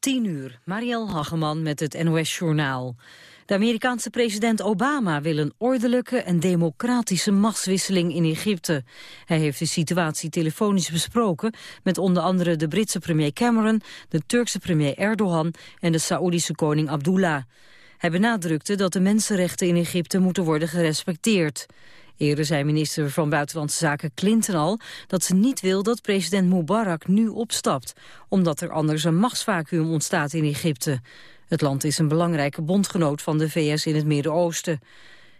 10 uur, Marielle Hageman met het NOS-journaal. De Amerikaanse president Obama wil een ordelijke en democratische machtswisseling in Egypte. Hij heeft de situatie telefonisch besproken met onder andere de Britse premier Cameron, de Turkse premier Erdogan en de Saoedische koning Abdullah. Hij benadrukte dat de mensenrechten in Egypte moeten worden gerespecteerd. Eerder zei minister van Buitenlandse Zaken Clinton al dat ze niet wil dat president Mubarak nu opstapt, omdat er anders een machtsvacuum ontstaat in Egypte. Het land is een belangrijke bondgenoot van de VS in het Midden-Oosten.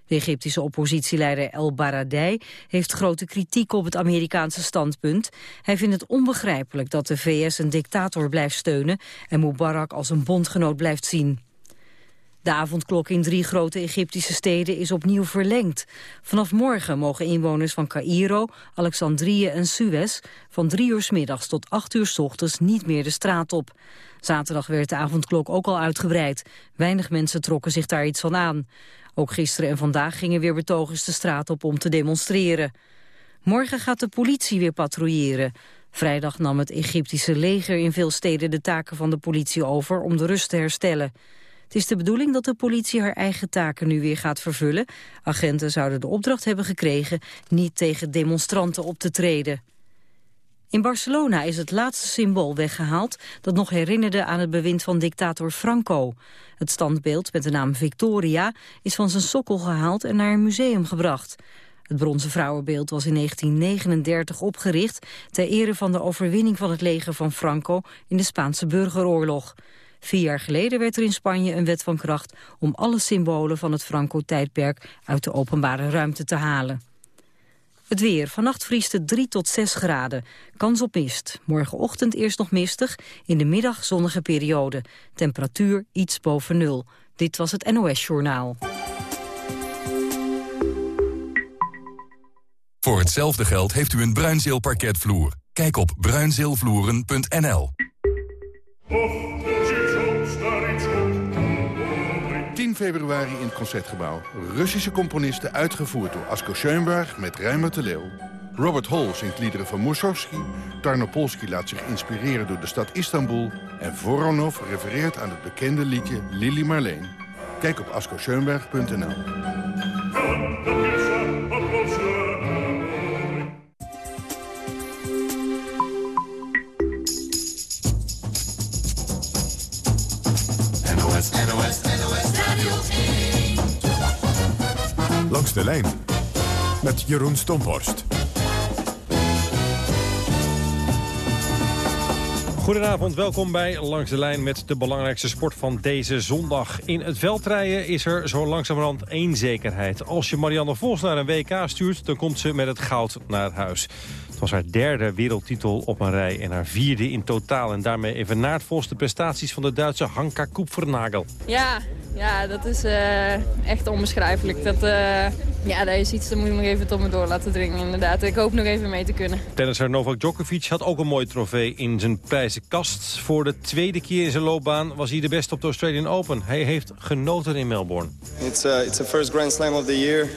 De Egyptische oppositieleider El Baradei heeft grote kritiek op het Amerikaanse standpunt. Hij vindt het onbegrijpelijk dat de VS een dictator blijft steunen en Mubarak als een bondgenoot blijft zien. De avondklok in drie grote Egyptische steden is opnieuw verlengd. Vanaf morgen mogen inwoners van Cairo, Alexandrië en Suez... van drie uur s middags tot acht uur s ochtends niet meer de straat op. Zaterdag werd de avondklok ook al uitgebreid. Weinig mensen trokken zich daar iets van aan. Ook gisteren en vandaag gingen weer betogers de straat op om te demonstreren. Morgen gaat de politie weer patrouilleren. Vrijdag nam het Egyptische leger in veel steden de taken van de politie over om de rust te herstellen. Het is de bedoeling dat de politie haar eigen taken nu weer gaat vervullen. Agenten zouden de opdracht hebben gekregen niet tegen demonstranten op te treden. In Barcelona is het laatste symbool weggehaald dat nog herinnerde aan het bewind van dictator Franco. Het standbeeld met de naam Victoria is van zijn sokkel gehaald en naar een museum gebracht. Het bronzen vrouwenbeeld was in 1939 opgericht ter ere van de overwinning van het leger van Franco in de Spaanse burgeroorlog. Vier jaar geleden werd er in Spanje een wet van kracht om alle symbolen van het Franco-tijdperk uit de openbare ruimte te halen. Het weer. Vannacht vriest het 3 tot 6 graden. Kans op mist. Morgenochtend eerst nog mistig. In de middag zonnige periode. Temperatuur iets boven nul. Dit was het NOS Journaal. Voor hetzelfde geld heeft u een Bruinzeel parketvloer. Kijk op bruinzeelvloeren.nl. februari in het Concertgebouw. Russische componisten uitgevoerd door Asko Schoenberg met Rijmer de Leeuw. Robert Hall zingt liederen van Mussorgsky. Tarnopolsky laat zich inspireren door de stad Istanbul. En Voronov refereert aan het bekende liedje Lili Marleen. Kijk op askoschoenberg.nl. Langs de lijn met Jeroen Stomborst. Goedenavond, welkom bij Langs de Lijn met de belangrijkste sport van deze zondag. In het veldrijden is er zo langzamerhand één zekerheid. Als je Marianne Vos naar een WK stuurt, dan komt ze met het goud naar huis. Het was haar derde wereldtitel op een rij en haar vierde in totaal. En daarmee evenaart Vos de prestaties van de Duitse Hanka Koepvernagel. Ja, ja, dat is eh, echt onbeschrijfelijk. Dat, eh, ja, dat is iets, dat moet ik nog even tot me door laten dringen inderdaad. Ik hoop nog even mee te kunnen. Tennisser Novak Djokovic had ook een mooi trofee in zijn prijzenkast. Voor de tweede keer in zijn loopbaan was hij de beste op de Australian Open. Hij heeft genoten in Melbourne. It's a, it's a first Grand Slam of the year.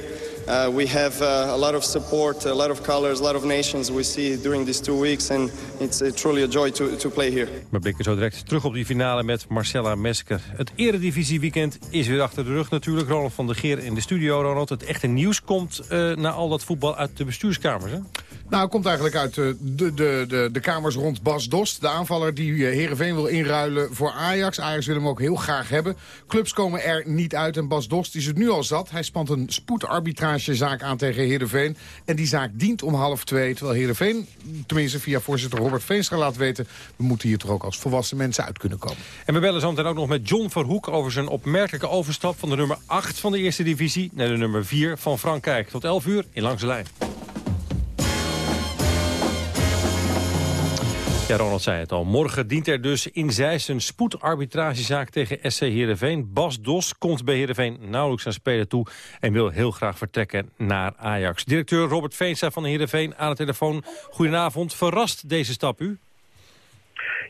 Uh, we have uh, a lot of support, a lot of colors, a lot of nations we see during these two weeks. And it's uh, truly a joy to, to play here. We blikken zo direct terug op die finale met Marcella Mesker. Het eredivisieweekend is weer achter de rug natuurlijk. Ronald van der Geer in de studio. Ronald, het echte nieuws komt uh, na al dat voetbal uit de bestuurskamers, hè? Nou, het komt eigenlijk uit de, de, de, de kamers rond Bas Dost. De aanvaller die Heerenveen wil inruilen voor Ajax. Ajax wil hem ook heel graag hebben. Clubs komen er niet uit en Bas Dost is het nu al zat. Hij spant een spoedarbitragezaak aan tegen Heerenveen. En die zaak dient om half twee. Terwijl Heerenveen, tenminste via voorzitter Robert Veenstra laat weten... we moeten hier toch ook als volwassen mensen uit kunnen komen. En we bellen zo meteen ook nog met John Verhoek... over zijn opmerkelijke overstap van de nummer 8 van de eerste divisie... naar de nummer 4 van Frankrijk. Tot 11 uur in Langs de Lijn. Ronald zei het al. Morgen dient er dus in Zeist een spoedarbitragezaak tegen SC Heerenveen. Bas Dos komt bij Heerenveen nauwelijks aan spelen toe... en wil heel graag vertrekken naar Ajax. Directeur Robert Veensa van Heerenveen aan de telefoon. Goedenavond. Verrast deze stap u?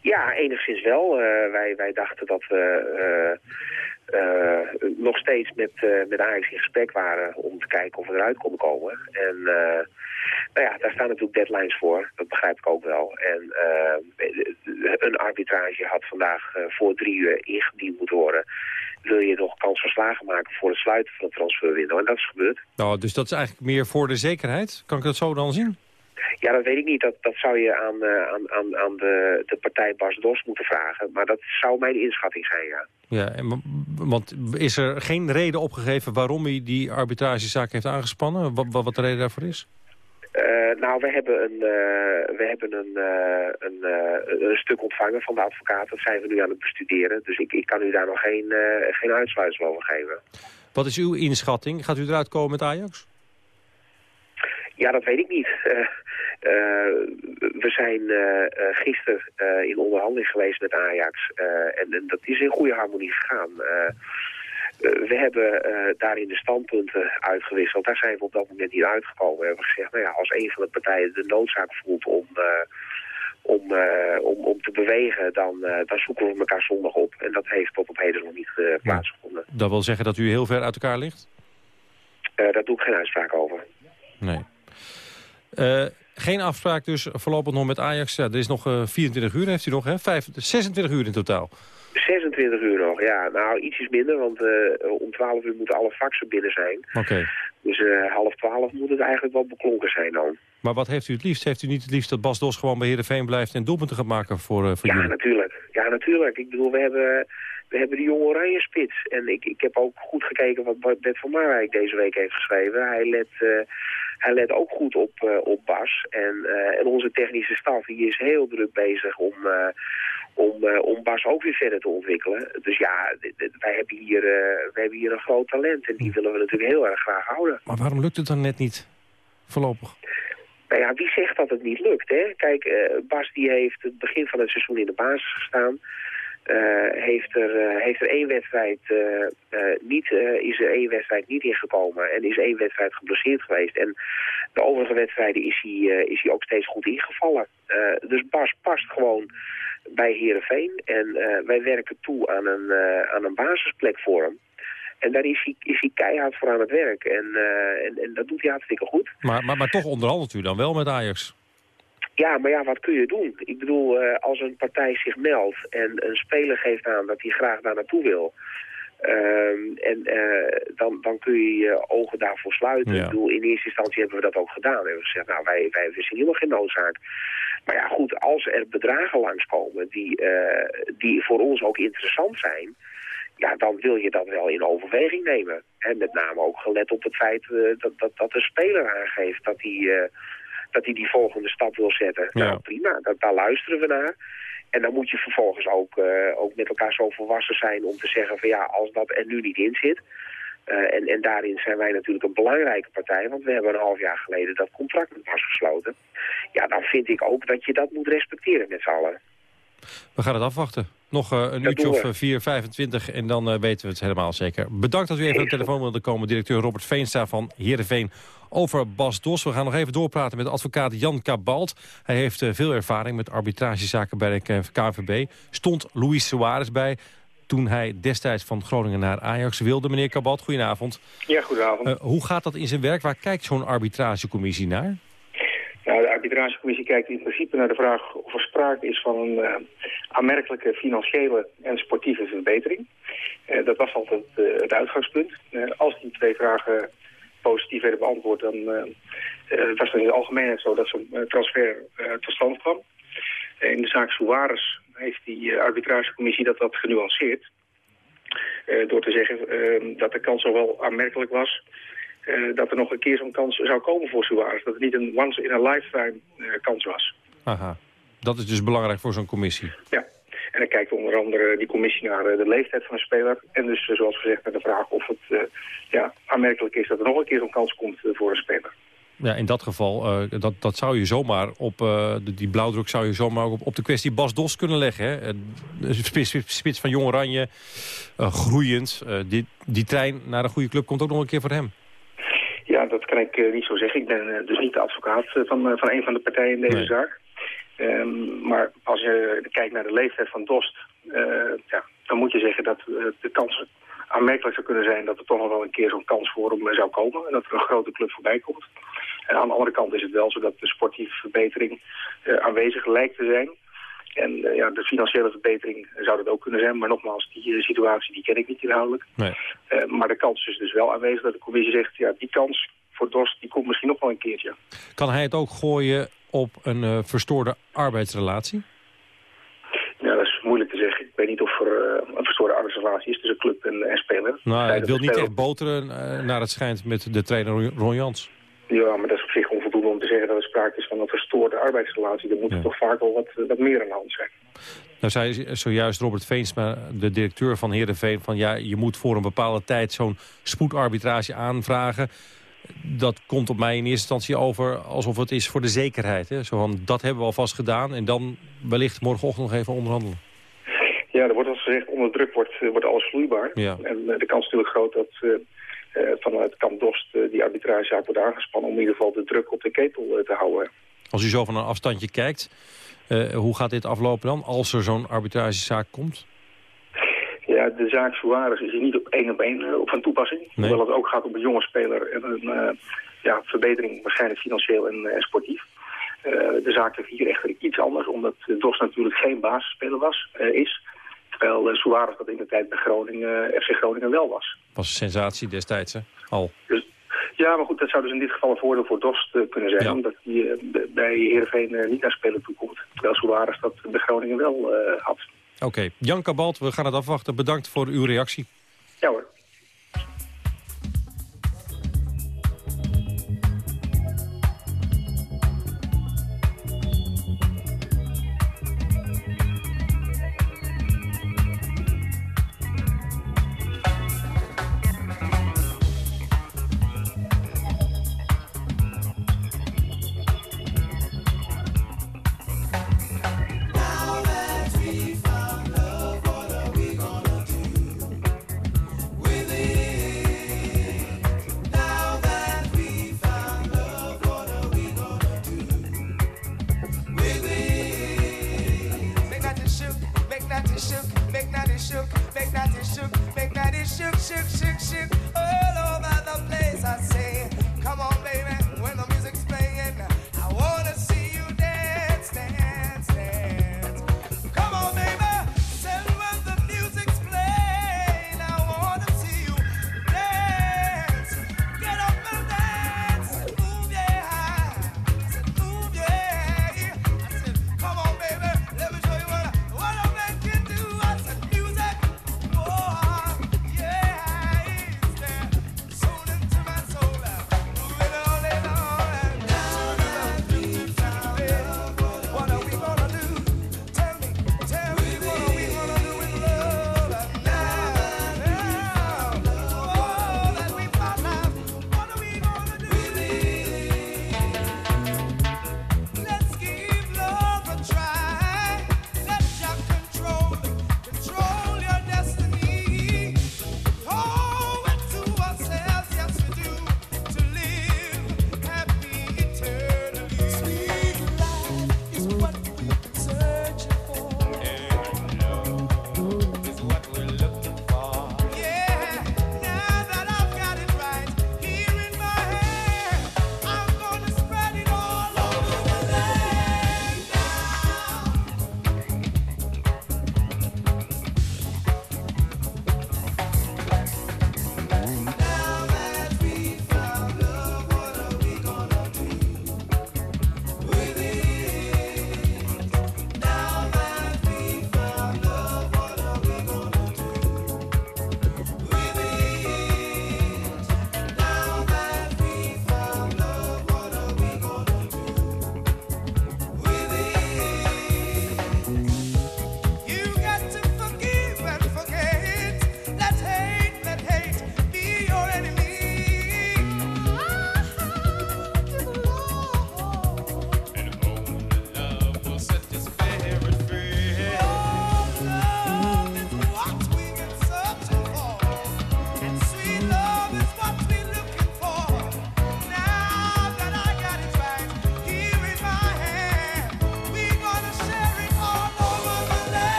Ja, enigszins wel. Uh, wij, wij dachten dat we... Uh nog steeds met, met Ajax in gesprek waren om te kijken of we eruit konden komen. En nou ja, daar staan natuurlijk deadlines voor, dat begrijp ik ook wel. En een arbitrage had vandaag voor drie uur ingediend moeten worden wil je nog kans van slagen maken voor het sluiten van het transferwindow. En dat is gebeurd. Nou, dus dat is eigenlijk meer voor de zekerheid? Kan ik dat zo dan zien? Ja, dat weet ik niet. Dat, dat zou je aan, uh, aan, aan, aan de, de partij Bas Dos moeten vragen. Maar dat zou mijn inschatting zijn, ja. Ja, en, want is er geen reden opgegeven waarom hij die arbitragezaak heeft aangespannen? Wat, wat de reden daarvoor is? Uh, nou, we hebben een, uh, we hebben een, uh, een, een, stuk ontvangen van de advocaat. Dat zijn we nu aan het bestuderen. Dus ik, ik kan u daar nog geen, geen uitsluitsel over geven. Wat is uw inschatting? Gaat u eruit komen met Ajax? Ja, dat weet ik niet. we zijn gisteren in onderhandeling geweest met Ajax. En, en, dat is in goede harmonie gegaan. Eh, we hebben uh, daarin de standpunten uitgewisseld. Daar zijn we op dat moment niet uitgekomen. We hebben gezegd, nou ja, als een van de partijen de noodzaak voelt om, uh, om, om, om te bewegen, dan, dan zoeken we elkaar zondag op. En dat heeft tot op heden nog niet plaatsgevonden. Ja, dat wil zeggen dat u heel ver uit elkaar ligt? daar doe ik geen uitspraak over. Nee. geen afspraak dus voorlopig nog met Ajax. Ja, er is nog 24 uur, heeft u nog, hè? 5, 26 uur in totaal. 26 uur nog, ja. Nou, ietsjes minder, want uh, om 12 uur moeten alle faxen binnen zijn. Oké. Dus uh, half 12 moet het eigenlijk wel beklonken zijn dan. Maar wat heeft u het liefst? Heeft u niet het liefst dat Bas Dos gewoon bij Heerenveen blijft en doelpunten gaat maken voor, uh, voor ja, jullie? natuurlijk. Ja, natuurlijk. Ik bedoel, we hebben, we hebben de jonge oranje spits. En ik, ik heb ook goed gekeken wat Bert van Marwijk deze week heeft geschreven. Hij let, uh, hij let ook goed op, op Bas. En, en onze technische staf die is heel druk bezig om om, uh, om Bas ook weer verder te ontwikkelen. Dus ja, wij hebben, hier, uh, wij hebben hier een groot talent en die willen we natuurlijk heel erg graag houden. Maar waarom lukt het dan net niet, voorlopig? Nou ja, wie zegt dat het niet lukt, hè? Kijk, uh, Bas die heeft het begin van het seizoen in de basis gestaan. heeft, er, heeft er één wedstrijd niet, is er één wedstrijd niet ingekomen en is één wedstrijd geblesseerd geweest. En de overige wedstrijden is hij, is hij ook steeds goed ingevallen. dus Bas past gewoon bij Heerenveen. En uh, wij werken toe aan een, uh, aan een basisplek voor hem. En daar is hij, is hij keihard voor aan het werk. En, uh, en, en, dat doet hij hartstikke goed. Maar, maar, maar toch onderhandelt u dan wel met Ajax? Ja, maar ja, wat kun je doen? Ik bedoel, als een partij zich meldt en een speler geeft aan dat hij graag daar naartoe wil... Um, en uh, dan, dan kun je je ogen daarvoor sluiten. Ja. Ik bedoel, in eerste instantie hebben we dat ook gedaan. We hebben gezegd, nou, wij, wij zien helemaal geen noodzaak. Maar ja, goed, als er bedragen langskomen die, uh, die voor ons ook interessant zijn... ja, dan wil je dat wel in overweging nemen. En met name ook gelet op het feit uh, dat, dat, dat de speler aangeeft dat hij, dat hij die volgende stap wil zetten. Ja. Nou, prima, dat, daar luisteren we naar. En dan moet je vervolgens ook, uh, ook met elkaar zo volwassen zijn om te zeggen van ja, als dat er nu niet in zit... Uh, en, en daarin zijn wij natuurlijk een belangrijke partij, want we hebben een half jaar geleden dat contract met gesloten. Ja, dan vind ik ook dat je dat moet respecteren met z'n allen. We gaan het afwachten. Nog uh, een uurtje of 4, 25 en dan uh, weten we het helemaal zeker. Bedankt dat u even aan de telefoon wilde komen. Directeur Robert Veenstra van Heerenveen over Bas Dos. We gaan nog even doorpraten met advocaat Jan Cabalt. Hij heeft uh, veel ervaring met arbitragezaken bij de KNVB. Stond Luis Suarez bij toen hij destijds van Groningen naar Ajax wilde. Meneer Cabalt, goedenavond. Ja, goedenavond. hoe gaat dat in zijn werk? Waar kijkt zo'n arbitragecommissie naar? Nou, de arbitragecommissie kijkt in principe naar de vraag of er sprake is van een uh, aanmerkelijke financiële en sportieve verbetering. Uh, dat was altijd het uitgangspunt. als die twee vragen positief werden beantwoord, dan was het in de algemeenheid zo dat zo'n transfer tot stand kwam. in de zaak Suarez heeft die arbitragecommissie dat wat genuanceerd. door te zeggen dat de kans zowel aanmerkelijk was uh, dat er nog een keer zo'n kans zou komen voor Suarez. Dat het niet een once-in-a-lifetime kans was. Aha, dat is dus belangrijk voor zo'n commissie. Ja, en dan kijkt onder andere die commissie naar de leeftijd van een speler. En dus, zoals gezegd, naar de vraag of het ja, aanmerkelijk is dat er nog een keer zo'n kans komt voor een speler. Ja, in dat geval, dat, dat zou je zomaar op, die blauwdruk zou je zomaar op, op de kwestie Bas Dos kunnen leggen. Hè? Spits, spits van Jong Oranje, groeiend. die, die trein naar een goede club komt ook nog een keer voor hem. Ja, dat kan ik niet zo zeggen. Ik ben dus niet de advocaat van, van een van de partijen in deze nee. zaak. Um, maar als je kijkt naar de leeftijd van Dost, ja, dan moet je zeggen dat de kans aanmerkelijk zou kunnen zijn dat er toch nog wel een keer zo'n kans voor hem zou komen. En dat er een grote club voorbij komt. En aan de andere kant is het wel zo dat de sportieve verbetering aanwezig lijkt te zijn. En uh, ja, de financiële verbetering zou dat ook kunnen zijn. Maar nogmaals, die uh, situatie die ken ik niet inhoudelijk. Nee. Uh, maar de kans is dus wel aanwezig dat de commissie zegt... ja, die kans voor Dorst die komt misschien nog wel een keertje. Kan hij het ook gooien op een verstoorde arbeidsrelatie? Ja, dat is moeilijk te zeggen. Ik weet niet of er een verstoorde arbeidsrelatie is tussen club en, en speler. Nou, hij wil niet echt boteren naar het schijnt met de trainer Ron Jans. Ja, maar dat is op zich onvoldoende om te zeggen dat er sprake is van een verstoorde arbeidsrelatie. Er moet ja. toch vaak wel wat, wat meer aan de hand zijn. Nou zei zojuist Robert Veensma, de directeur van Heerenveen... van ja, je moet voor een bepaalde tijd zo'n spoedarbitrage aanvragen. Dat komt op mij in eerste instantie over alsof het is voor de zekerheid. Hè? Zo van, dat hebben we alvast gedaan en dan wellicht morgenochtend nog even onderhandelen. Ja, er wordt als gezegd, onder druk wordt, wordt alles vloeibaar. Ja. En de kans is natuurlijk groot dat... Uh, uh, vanuit kamp Dost uh, die arbitragezaak wordt aangespannen... om in ieder geval de druk op de ketel uh, te houden. Als u zo van een afstandje kijkt, hoe gaat dit aflopen dan... als er zo'n arbitragezaak komt? Ja, de zaak Suarez is hier niet op één op één op van toepassing. Nee. Hoewel het ook gaat om een jonge speler en een ja, verbetering waarschijnlijk financieel en, en sportief. de zaak ligt hier echter iets anders, omdat Dos natuurlijk geen basisspeler was, is... Terwijl Suarez dat in de tijd bij Groningen, FC Groningen wel was. Was een sensatie destijds, hè? Al. Dus, ja, maar goed, dat zou dus in dit geval een voordeel voor Dost kunnen zijn. Omdat hij bij Heerenveen niet naar spelen toekomt. Terwijl Suarez dat bij Groningen wel had. Oké. Jan Kabalt, we gaan het afwachten. Bedankt voor uw reactie. Ja hoor.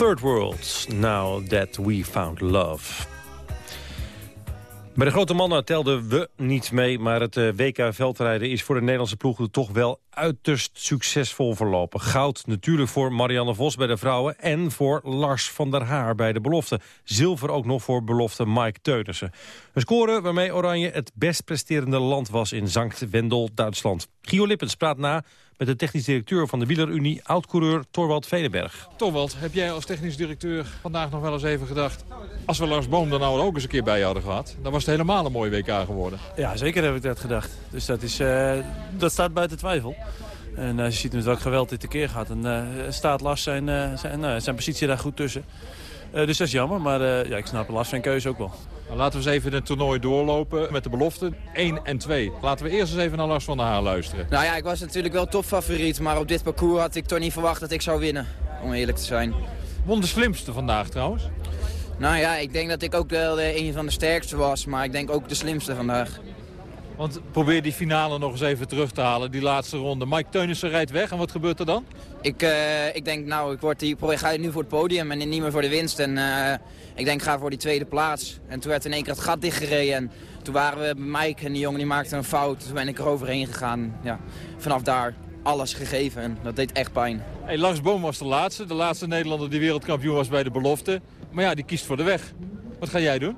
Third World, Now That We Found Love. Bij de grote mannen telden we niet mee, maar het eh, WK veldrijden is voor de Nederlandse ploeg toch wel uiterst succesvol verlopen. Goud natuurlijk voor Marianne Vos bij de vrouwen en voor Lars van der Haar bij de belofte. Zilver ook nog voor belofte Mike Teunissen. Een score waarmee Oranje het best presterende land was in Zankt Wendel, Duitsland. Gio Lippens praat na met de technisch directeur van de Wielerunie, oud-coureur Torwald Vedenberg. Torwald, heb jij als technisch directeur vandaag nog wel eens even gedacht... als we Lars Boom er nou ook eens een keer bij hadden gehad... dan was het helemaal een mooi WK geworden. Ja, zeker heb ik dat gedacht. Dus dat, is, uh, dat staat buiten twijfel. En uh, je ziet met welk geweld dit keer gaat. En uh, staat Lars zijn, zijn, zijn positie daar goed tussen. Dus dat is jammer, maar ja, ik snap Lars zijn keuze ook wel. Nou, laten we eens even het toernooi doorlopen met de beloften 1 en 2. Laten we eerst eens even naar Lars van der Haar luisteren. Nou ja, ik was natuurlijk wel topfavoriet, maar op dit parcours had ik toch niet verwacht dat ik zou winnen. Om eerlijk te zijn. Won de slimste vandaag trouwens? Nou ja, ik denk dat ik ook wel de, een van de sterkste was, maar ik denk ook de slimste vandaag. Want probeer die finale nog eens even terug te halen, die laatste ronde. Mike Teunissen rijdt weg en wat gebeurt er dan? Ik, uh, ik denk, nou, ik, word die, ik ga nu voor het podium en niet meer voor de winst. En uh, ik denk, ik ga voor die tweede plaats. En toen werd in één keer het gat dichtgereden. En toen waren we bij Mike en die jongen die maakte een fout. Toen ben ik er overheen gegaan. Ja, vanaf daar alles gegeven en dat deed echt pijn. Hey, Lars Boom was de laatste. De laatste Nederlander die wereldkampioen was bij de belofte. Maar ja, die kiest voor de weg. Wat ga jij doen?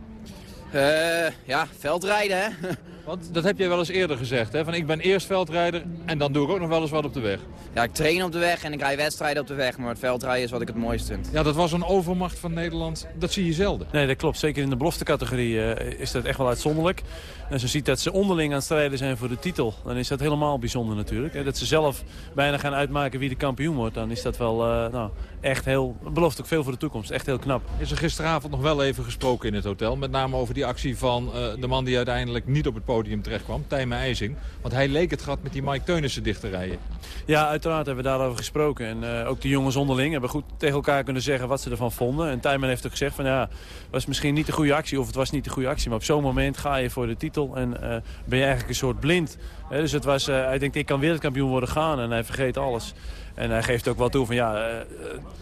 Uh, ja, veldrijden hè. Want dat heb jij wel eens eerder gezegd, hè? Van ik ben eerst veldrijder en dan doe ik ook nog wel eens wat op de weg. Ja, ik train op de weg en ik rij wedstrijden op de weg. Maar het veldrijden is wat ik het mooist vind. Ja, dat was een overmacht van Nederland. Dat zie je zelden. Nee, dat klopt. Zeker in de beloftecategorie uh, is dat echt wel uitzonderlijk. En als je ziet dat ze onderling aan het strijden zijn voor de titel... dan is dat helemaal bijzonder natuurlijk. Dat ze zelf bijna gaan uitmaken wie de kampioen wordt... dan is dat wel uh, nou, echt heel... belooft ook veel voor de toekomst. Echt heel knap. Is er gisteravond nog wel even gesproken in het hotel. Met name over die actie van uh, de man die uiteindelijk niet op het podium terecht kwam. Tijmen IJzing. Want hij leek het gat met die Mike Teunissen dicht rijden. Ja, uiteraard hebben we daarover gesproken. En uh, ook de jongens onderling hebben goed tegen elkaar kunnen zeggen wat ze ervan vonden. En Tijmen heeft ook gezegd van ja, het was misschien niet de goede actie of het was niet de goede actie. Maar op zo'n moment ga je voor de titel en uh, ben je eigenlijk een soort blind. Dus het was, uh, hij denkt ik kan wereldkampioen worden gaan en hij vergeet alles. En hij geeft ook wel toe van ja, uh,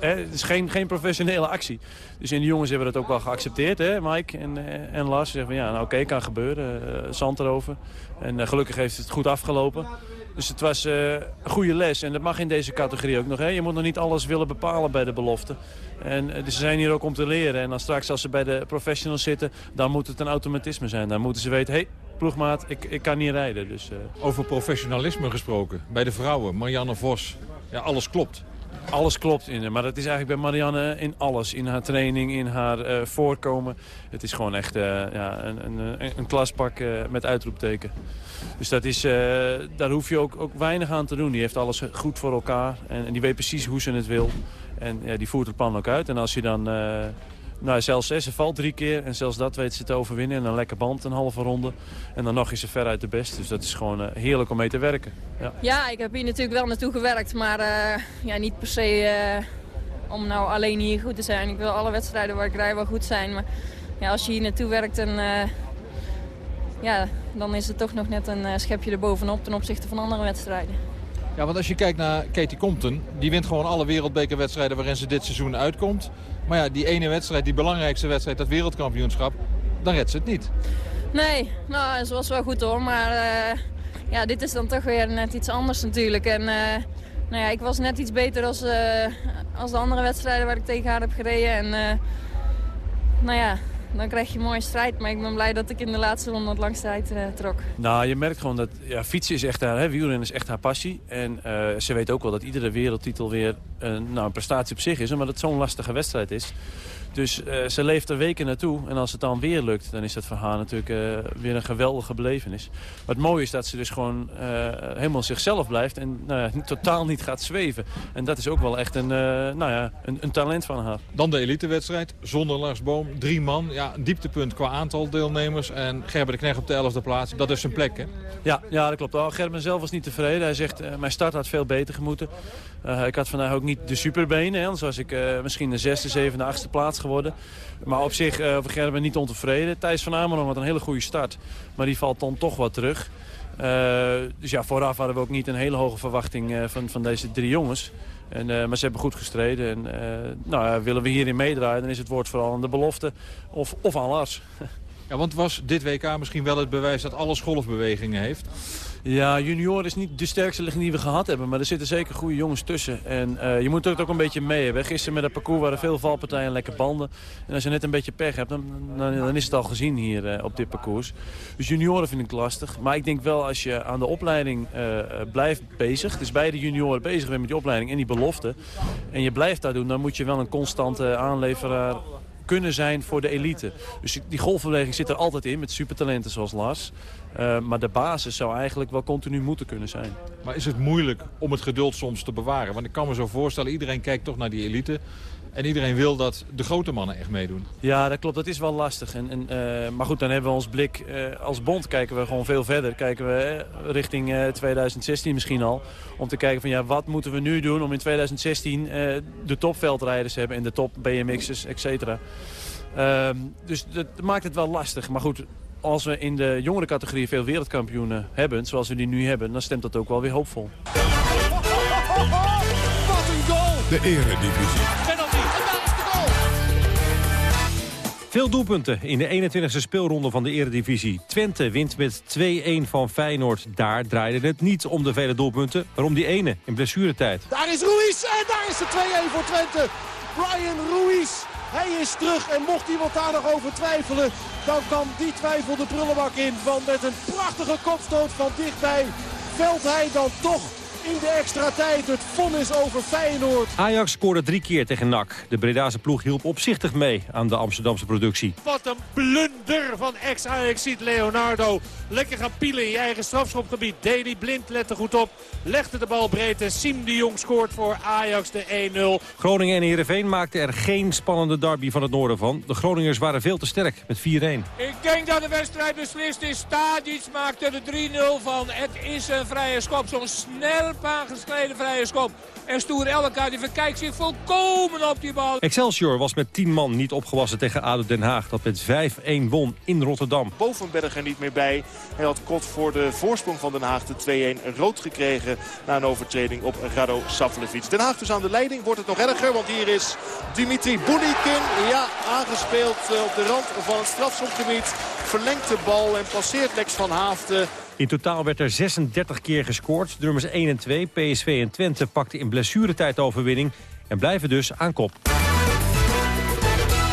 uh, het is geen, geen professionele actie. Dus in de jongens hebben dat ook wel geaccepteerd, hè, Mike en, uh, en Lars. Ze zeggen van ja, nou oké, kan gebeuren. zand erover. En gelukkig heeft het goed afgelopen. Dus het was een goede les. En dat mag in deze categorie ook nog. Hè. Je moet nog niet alles willen bepalen bij de belofte. En dus ze zijn hier ook om te leren. En dan straks als ze bij de professionals zitten, dan moet het een automatisme zijn. Dan moeten ze weten, hey, ploegmaat, ik, ik kan niet rijden. Dus, uh... Over professionalisme gesproken. Bij de vrouwen, Marianne Vos. Ja, alles klopt. Alles klopt in maar dat is eigenlijk bij Marianne in alles. In haar training, in haar uh, voorkomen. Het is gewoon echt uh, ja, een, een, een klaspak uh, met uitroepteken. Dus dat is, daar hoef je ook, ook weinig aan te doen. Die heeft alles goed voor elkaar en, en die weet precies hoe ze het wil. En ja, die voert het plan ook uit. En als je dan... Nou, zelfs ze valt drie keer en zelfs dat weet ze te overwinnen. En een lekker band, een halve ronde. En dan nog is ze ver uit de best. Dus dat is gewoon uh, heerlijk om mee te werken. Ja. ja, ik heb hier natuurlijk wel naartoe gewerkt. Maar uh, ja, niet per se uh, om nou alleen hier goed te zijn. Ik wil alle wedstrijden waar ik rij wel goed zijn. Maar ja, als je hier naartoe werkt, en, ja, dan is het toch nog net een schepje erbovenop ten opzichte van andere wedstrijden. Ja, want als je kijkt naar Katie Compton, die wint gewoon alle wereldbekerwedstrijden waarin ze dit seizoen uitkomt. Maar ja, die ene wedstrijd, die belangrijkste wedstrijd, dat wereldkampioenschap, dan redt ze het niet. Nee, nou, ze was wel goed hoor, maar uh, ja, dit is dan toch weer net iets anders natuurlijk. En uh, nou ja, ik was net iets beter als, uh, als de andere wedstrijden waar ik tegen haar heb gereden. En nou ja, dan krijg je een mooie strijd. Maar ik ben blij dat ik in de laatste ronde het langste tijd uh, trok. Nou, je merkt gewoon dat ja, fietsen is echt haar, hè, wielrennen is echt haar passie. En uh, ze weet ook wel dat iedere wereldtitel weer uh, nou, een prestatie op zich is. Omdat het zo'n lastige wedstrijd is. Dus uh, ze leeft er weken naartoe. En als het dan weer lukt, dan is dat voor haar natuurlijk uh, weer een geweldige belevenis. Wat mooi is dat ze dus gewoon uh, helemaal zichzelf blijft. En nou totaal niet gaat zweven. En dat is ook wel echt een, nou ja, een, een, talent van haar. Dan de elitewedstrijd. Zonder Lars Boom. Drie man. Ja, een dieptepunt qua aantal deelnemers. En Gerben de Knecht op de elfde plaats. Dat is zijn plek, hè? Ja, ja dat klopt. Oh, Gerben zelf was niet tevreden. Hij zegt, mijn start had veel beter gemoeten. ik had vandaag ook niet de superbenen. Hè, anders was ik misschien de zesde, zevende, achtste plaats geworden. Maar op zich uh, Gerben niet ontevreden. Thijs van Amerongen had een hele goede start. Maar die valt dan toch wat terug. Uh, dus ja, vooraf hadden we ook niet een hele hoge verwachting uh, van, van deze drie jongens. En, maar ze hebben goed gestreden. En nou, willen we hierin meedraaien, dan is het woord vooral aan de belofte of, of aan Lars. Ja, want was dit WK misschien wel het bewijs dat alles golfbewegingen heeft? Ja, junior is niet de sterkste ligging die we gehad hebben. Maar er zitten zeker goede jongens tussen. En uh, je moet het ook een beetje mee hebben. Gisteren met het parcours waren veel valpartijen en lekke banden. En als je net een beetje pech hebt, dan, dan, is het al gezien hier uh, op dit parcours. Dus junioren vind ik lastig. Maar ik denk wel als je aan de opleiding uh, blijft bezig. Dus beide junioren bezig bent met die opleiding en die belofte. En je blijft dat doen, dan moet je wel een constante aanleveraar kunnen zijn voor de elite. Dus die golfbeweging zit er altijd in met supertalenten zoals Lars. Uh, maar de basis zou eigenlijk wel continu moeten kunnen zijn. Maar is het moeilijk om het geduld soms te bewaren? Want ik kan me zo voorstellen, iedereen kijkt toch naar die elite. En iedereen wil dat de grote mannen echt meedoen. Ja, dat klopt. Dat is wel lastig. En, en uh, maar goed, dan hebben we ons blik... Uh, als bond kijken we gewoon veel verder. Kijken we uh, richting 2016 misschien al. Om te kijken van ja, wat moeten we nu doen om in 2016 de topveldrijders te hebben... en de top BMX'ers, et cetera. Ehm, dus dat maakt het wel lastig. Maar goed, als we in de jongere categorie veel wereldkampioenen hebben... zoals we die nu hebben, dan stemt dat ook wel weer hoopvol. Wat een goal! De eredivisie. Veel doelpunten in de 21e speelronde van de eredivisie. Twente wint met 2-1 van Feyenoord. Daar draaide het niet om de vele doelpunten, maar om die ene in blessuretijd. Daar is Ruiz en daar is de 2-1 voor Twente. Brian Ruiz hij is terug en mocht iemand daar nog over twijfelen... dan kan die twijfel de prullenbak in. Want met een prachtige kopstoot van dichtbij velt hij dan toch in de extra tijd het vonnis over Feyenoord. Ajax scoorde drie keer tegen NAC. De Bredase ploeg hielp opzichtig mee aan de Amsterdamse productie. Wat een blunder van ex-Ajax ziet Leonardo. Lekker gaan pielen in je eigen strafschopgebied. Deli Blind lette goed op. Legde de bal breed en Siem de Jong scoort voor Ajax de 1-0. Groningen en Heerenveen maakten er geen spannende derby van het noorden van. De Groningers waren veel te sterk met 4-1. Ik denk dat de wedstrijd beslist is. Stadic maakte de 3-0 van. Het is een vrije schop. Zo'n aangesneden vrije schop. En Stoer Elka die verkijkt zich volkomen op die bal. Excelsior was met 10 man niet opgewassen tegen ADO Den Haag. Dat met 5-1 won in Rotterdam. Bovenberg er niet meer bij. Hij had kot voor de voorsprong van Den Haag de 2-1 rood gekregen... na een overtreding op Rado Savlevic. Den Haag dus aan de leiding. Wordt het nog erger, want hier is Dimitri Bunikin. Ja, aangespeeld eh, op de rand van het strafschopgebied. Verlengt de bal en passeert Lex van Haafden. In totaal werd er 36 keer gescoord. De nummers 1 en 2, PSV en Twente, pakten in blessuretijd overwinning... en blijven dus aan kop.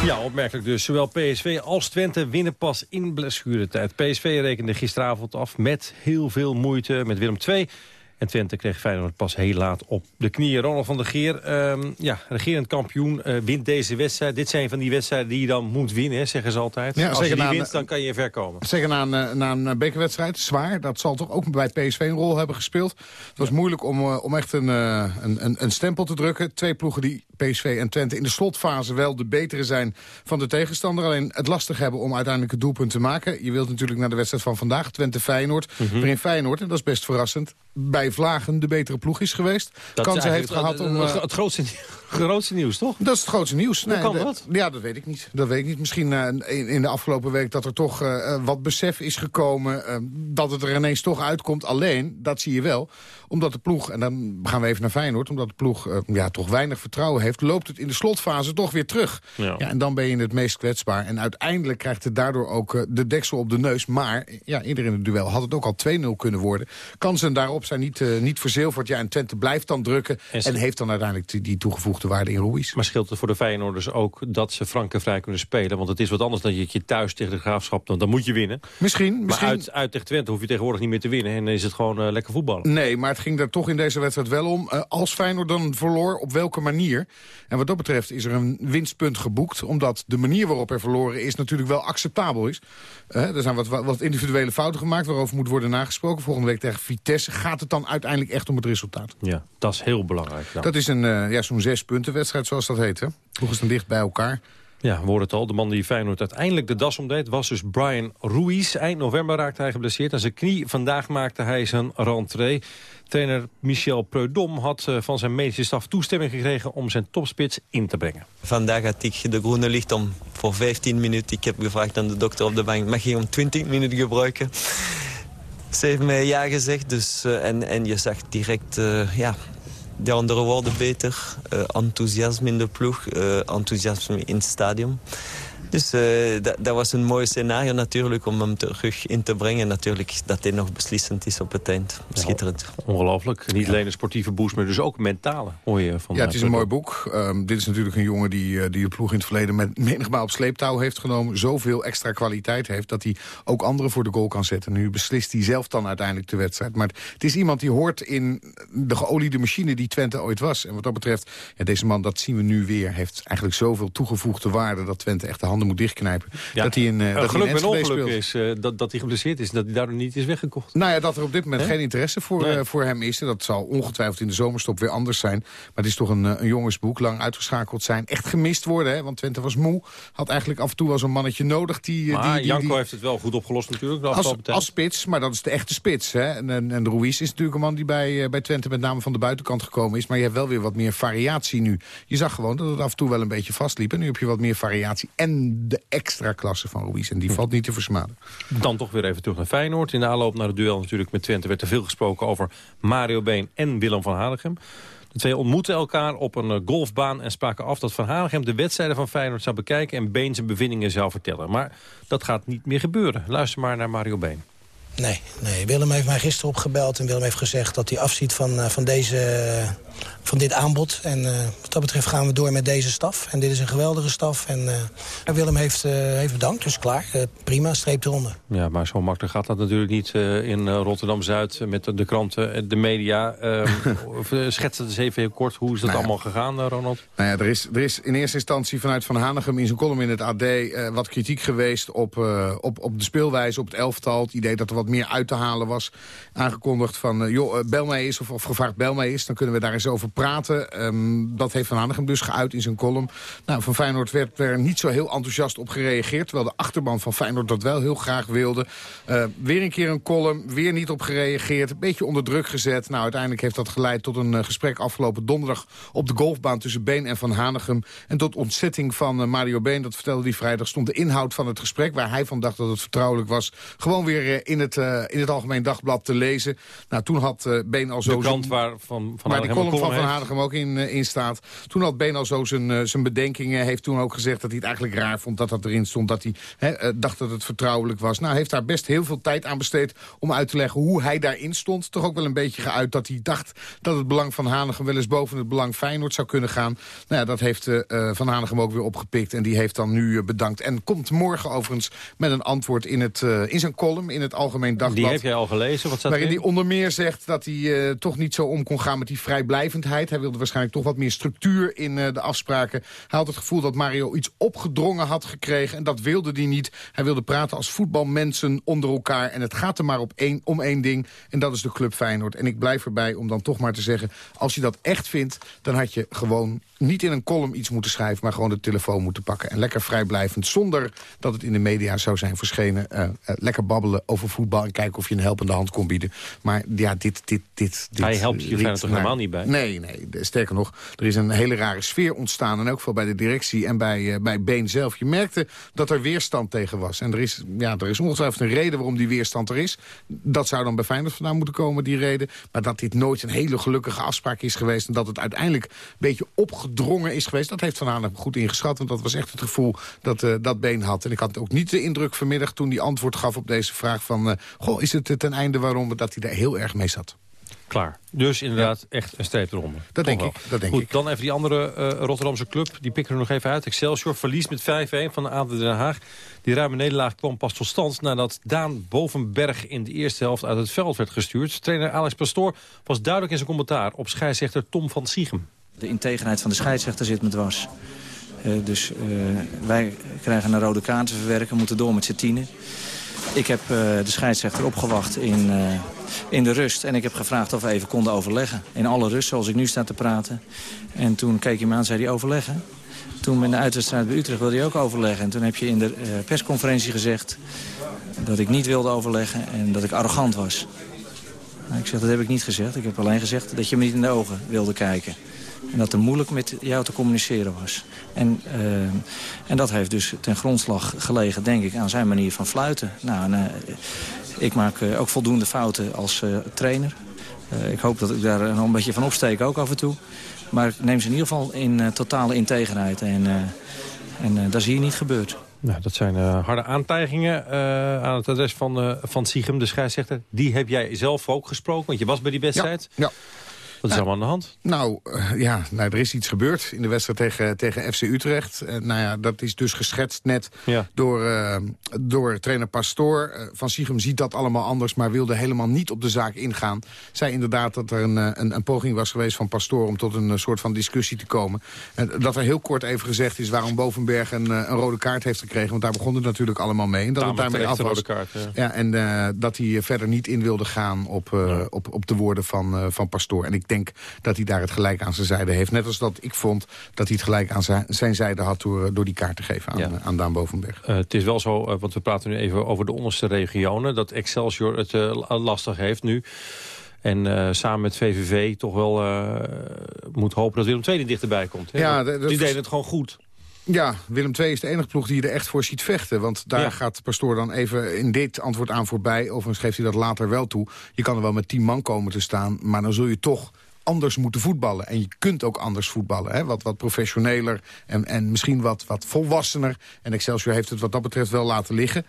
Ja, opmerkelijk dus. Zowel PSV als Twente winnen pas in blessuretijd. PSV rekende gisteravond af met heel veel moeite met Willem II... En Twente kreeg Feyenoord pas heel laat op de knieën. Ronald van der Geer, um, ja, regerend kampioen, uh, wint deze wedstrijd. Dit zijn van die wedstrijden die je dan moet winnen, zeggen ze altijd. Ja, Als je die wint, dan kan je ver komen. Zeggen na een, na een bekerwedstrijd, zwaar. Dat zal toch ook bij PSV een rol hebben gespeeld. Het was moeilijk om, uh, om echt een, uh, een, een stempel te drukken. Twee ploegen die PSV en Twente in de slotfase wel de betere zijn van de tegenstander. Alleen het lastig hebben om uiteindelijk het doelpunt te maken. Je wilt natuurlijk naar de wedstrijd van vandaag, Twente-Feyenoord. Mm -hmm. Waarin Feyenoord, en dat is best verrassend, bij Vlagen de betere ploeg is geweest. Dat Kansen heeft gehad om... Het grootste, grootste nieuws, toch? Dat is het grootste nieuws. Hoe nee, kan dat? Ja, dat weet ik niet. Dat weet ik niet. Misschien uh, in, in, de afgelopen week dat er toch uh, wat besef is gekomen... dat het er ineens toch uitkomt. Alleen, dat zie je wel, omdat de ploeg... en dan gaan we even naar Feyenoord... omdat de ploeg ja, toch weinig vertrouwen heeft... loopt het in de slotfase toch weer terug. Ja. ja. en dan ben je het meest kwetsbaar. En uiteindelijk krijgt het daardoor ook de deksel op de neus. Maar ja, eerder in het duel had het ook al 2-0 kunnen worden. Kansen daarop zijn niet, niet verzilverd. Ja, en Twente blijft dan drukken... en, heeft dan uiteindelijk die, die toegevoegde waarde in Ruiz. Maar scheelt het voor de Feyenoorders ook dat ze frankenvrij kunnen spelen? Want het is wat anders dan je thuis tegen de Graafschap... dan, dan moet je winnen. Misschien. Maar Uit, uit tegen Twente hoef je tegenwoordig niet meer te winnen... en dan is het gewoon uh, lekker voetballen. Nee, maar het ging er toch in deze wedstrijd wel om. Uh, als Feyenoord dan verloor, op welke manier? En wat dat betreft is er een winstpunt geboekt... omdat de manier waarop er verloren is natuurlijk wel acceptabel is. Uh, er zijn wat, wat individuele fouten gemaakt waarover moet worden nagesproken. Volgende week tegen Vitesse gaat het dan uiteindelijk echt om het resultaat. Ja, dat is heel belangrijk. Dan. Dat is een ja, zo'n zes punten wedstrijd zoals dat heet. Hè? Hoe is dan dicht bij elkaar? Ja, we het al. De man die Feyenoord uiteindelijk de das omdeed was dus Brian Ruiz. Eind november raakte hij geblesseerd aan zijn knie. Vandaag maakte hij zijn rentree. Trainer Michel Preudom had uh, van zijn medische staf toestemming gekregen om zijn topspits in te brengen. Vandaag had ik de groene licht om voor 15 minuten. Ik heb gevraagd aan de dokter op de bank, mag je om 20 minuten gebruiken? Ze heeft mij ja gezegd, dus, uh, en, en je zag direct, uh, ja, de andere woorden beter. Uh, enthousiasme in de ploeg, uh, enthousiasme in het stadion. Dus uh, dat, dat, was een mooi scenario natuurlijk om hem terug in te brengen. Natuurlijk dat hij nog beslissend is op het eind. Schitterend. Ja, ongelooflijk. Niet alleen een sportieve boost, maar dus ook mentale. Hoor je van ja, het is een mooi boek. Um, dit is natuurlijk een jongen die, uh, die de ploeg in het verleden met menigmaal op sleeptouw heeft genomen. Zoveel extra kwaliteit heeft dat hij ook anderen voor de goal kan zetten. Nu beslist hij zelf dan uiteindelijk de wedstrijd. Maar het is iemand die hoort in de geoliede machine die Twente ooit was. En wat dat betreft, ja, deze man, dat zien we nu weer, heeft eigenlijk zoveel toegevoegde waarde dat Twente echt de handen moet dichtknijpen. Ja. Dat hij in, uh, dat geluk hij ongeluk speelt. is uh, dat, dat hij geblesseerd is. Dat hij daardoor niet is weggekocht. Nou ja, dat er op dit moment geen interesse voor, Nee. uh, voor hem is. En dat zal ongetwijfeld in de zomerstop weer anders zijn. Maar het is toch een, een jongensboek. Lang uitgeschakeld zijn. Echt gemist worden. Hè? Want Twente was moe. Had eigenlijk af en toe wel zo'n mannetje nodig. Die, Maar die, die, Janko die- heeft het wel goed opgelost natuurlijk. Als, als spits, maar dat is de echte spits. Hè? En, en, en Ruiz is natuurlijk een man die bij, eh, bij Twente met name van de buitenkant gekomen is. Maar je hebt wel weer wat meer variatie nu. Je zag gewoon dat het af en toe wel een beetje vastliep. En nu heb je wat meer variatie. En de extra klasse van Ruiz. En die valt niet te versmaden. Dan toch weer even terug naar Feyenoord. In de aanloop naar het duel natuurlijk met Twente werd er veel gesproken over Mario Been en Willem van Hanegem. De twee ontmoetten elkaar op een eh, golfbaan en spraken af dat Van Hanegem de wedstrijden van Feyenoord zou bekijken en Been zijn bevindingen zou vertellen. Maar dat gaat niet meer gebeuren. Luister maar naar Mario Been. Nee, nee, Willem heeft mij gisteren opgebeld en Willem heeft gezegd dat hij afziet van, eh, van, deze, van dit aanbod. En eh, wat dat betreft gaan we door met deze staf. En dit is een geweldige staf. En eh, Willem heeft, eh, heeft bedankt, dus klaar. Eh, prima, streep eronder. Ja, maar zo makkelijk gaat dat natuurlijk niet eh, in eh, Rotterdam-Zuid met de, de kranten, en de media. Ehm, eh, schets het eens even heel kort. Hoe is dat Nou ja. allemaal gegaan, Ronald? Nou ja, er is, er is in eerste instantie vanuit Van Hanegem in zijn column in het AD... eh, wat kritiek geweest op, eh, op, op de speelwijze, op het elftal. Het idee dat er wat meer uit te halen was. Aangekondigd van, joh, bel mij eens of, of gevraagd bel mij eens. Dan kunnen we daar eens over praten. Ehm, dat heeft Van Hanegem dus geuit in zijn column. Nou, van Feyenoord werd er niet zo heel enthousiast op gereageerd. Terwijl de achterban van Feyenoord dat wel heel graag wilde. Eh, weer een keer een column, weer niet op gereageerd. Een beetje onder druk gezet. Nou, uiteindelijk heeft dat geleid tot een eh, gesprek afgelopen donderdag... op de golfbaan tussen Been en Van Hanegem. En tot ontzetting van eh, Mario Been, dat vertelde hij vrijdag... stond de inhoud van het gesprek, waar hij van dacht dat het vertrouwelijk was... gewoon weer in, het, in het Algemeen Dagblad te lezen. Nou, toen had Been al zo... De krant waar Van, van de column van. Hanegem ook in, eh, in staat. Toen had Been al zo zijn, eh, zijn bedenkingen. Heeft toen ook gezegd dat hij het eigenlijk raar vond dat dat erin stond. Dat hij eh, dacht dat het vertrouwelijk was. Nou, heeft daar best heel veel tijd aan besteed om uit te leggen hoe hij daarin stond. Toch ook wel een beetje geuit dat hij dacht dat het belang van Hanegem wel eens boven het belang Feyenoord zou kunnen gaan. Nou ja, dat heeft Van Hanegem ook weer opgepikt. En die heeft dan nu bedankt. En komt morgen overigens met een antwoord in, het, in zijn column in het Algemeen Dagblad. Die heb jij al gelezen. Wat staat Waarin hij onder meer zegt dat hij toch niet zo om kon gaan met die vrijblijvendheid. Hij wilde waarschijnlijk toch wat meer structuur in eh, de afspraken. Hij had het gevoel dat Mario iets opgedrongen had gekregen. En dat wilde hij niet. Hij wilde praten als voetbalmensen onder elkaar. En het gaat er maar op één, om één ding. En dat is de club Feyenoord. En ik blijf erbij om dan toch maar te zeggen... als je dat echt vindt, dan had je gewoon niet in een column iets moeten schrijven... maar gewoon de telefoon moeten pakken. En lekker vrijblijvend, zonder dat het in de media zou zijn verschenen... eh, eh, lekker babbelen over voetbal en kijken of je een helpende hand kon bieden. Maar ja, dit... dit, dit, dit Hij helpt je Feyenoord toch helemaal niet bij? Nee, nee. Sterker nog, er is een hele rare sfeer ontstaan. In elk geval bij de directie en bij, eh, bij Been zelf. Je merkte dat er weerstand tegen was. En er is, ja, er is ongetwijfeld een reden waarom die weerstand er is. Dat zou dan bij Feyenoord vandaan moeten komen, die reden. Maar dat dit nooit een hele gelukkige afspraak is geweest... en dat het uiteindelijk een beetje opgedrongen is geweest... dat heeft Van Hanegem goed ingeschat. Want dat was echt het gevoel dat eh, dat Been had. En ik had ook niet de indruk vanmiddag toen hij antwoord gaf op deze vraag van... eh, goh, is het ten einde waarom dat hij daar heel erg mee zat? Klaar. Dus inderdaad echt een streep eronder. Dat Toch denk wel. ik, dat denk Goed, ik. dan even die andere eh, Rotterdamse club. Die pikken er nog even uit. Excelsior verliest met 5-1 van de ADO Den Haag. Die ruime nederlaag kwam pas tot stand nadat Daan Bovenberg in de eerste helft uit het veld werd gestuurd. Trainer Alex Pastoor was duidelijk in zijn commentaar op scheidsrechter Tom van Siegem. De integriteit van de scheidsrechter zit met dwars. Eh, dus eh, wij krijgen een rode kaart te verwerken, moeten door met z'n tienen. Ik heb eh, de scheidsrechter opgewacht in, eh, in de rust. En ik heb gevraagd of we even konden overleggen. In alle rust, zoals ik nu sta te praten. En toen keek hij me aan en zei hij overleggen. Toen in de uitwedstrijd bij Utrecht wilde hij ook overleggen. En toen heb je in de eh, persconferentie gezegd dat ik niet wilde overleggen en dat ik arrogant was. Nou, ik zeg, dat heb ik niet gezegd. Ik heb alleen gezegd dat je me niet in de ogen wilde kijken. En dat het moeilijk met jou te communiceren was. En, eh, en dat heeft dus ten grondslag gelegen, denk ik, aan zijn manier van fluiten. Nou, en, eh, ik maak eh, ook voldoende fouten als eh, trainer. Eh, ik hoop dat ik daar nog een beetje van opsteek ook af en toe. Maar ik neem ze in ieder geval in uh, totale integerheid. En, uh, en dat is hier niet gebeurd. Nou, dat zijn harde aantijgingen aan het adres van, van Siegem, de scheidsrechter. Die heb jij zelf ook gesproken, want je was bij die wedstrijd. Ja, ja. Wat is allemaal aan de hand? Nou, uh, ja, nou, er is iets gebeurd in de wedstrijd tegen, tegen FC Utrecht. Uh, nou ja, dat is dus geschetst net ja. door, uh, door trainer Pastoor. Van Siegem ziet dat allemaal anders, maar wilde helemaal niet op de zaak ingaan. Zei inderdaad dat er een, een, een poging was geweest van Pastoor... om tot een soort van discussie te komen. En dat er heel kort even gezegd is waarom Bovenberg een, een rode kaart heeft gekregen. Want daar begon het natuurlijk allemaal mee. En dat het daarmee af was. Kaart, ja. ja en dat hij verder niet in wilde gaan op, ja. op, op de woorden van, van Pastoor. En ik denk dat hij daar het gelijk aan zijn zijde heeft. Net als dat ik vond dat hij het gelijk aan zijn, zijde had... door, door die kaart te geven aan, ja. aan Daan Bovenberg. Uh, het is wel zo, uh, want we praten nu even over de onderste regionen... dat Excelsior het uh, lastig heeft nu. En samen met VVV toch wel moet hopen dat Willem II er dichterbij komt. Hè? Ja, die deden het gewoon goed. Ja, Willem II is de enige ploeg die je er echt voor ziet vechten. Want daar ja. gaat Pastoor dan even in dit antwoord aan voorbij. Overigens geeft hij dat later wel toe. Je kan er wel met tien man komen te staan, maar dan zul je toch anders moeten voetballen. En je kunt ook anders voetballen. Hè? Wat, wat professioneler en, en misschien wat, wat volwassener. En Excelsior heeft het wat dat betreft wel laten liggen.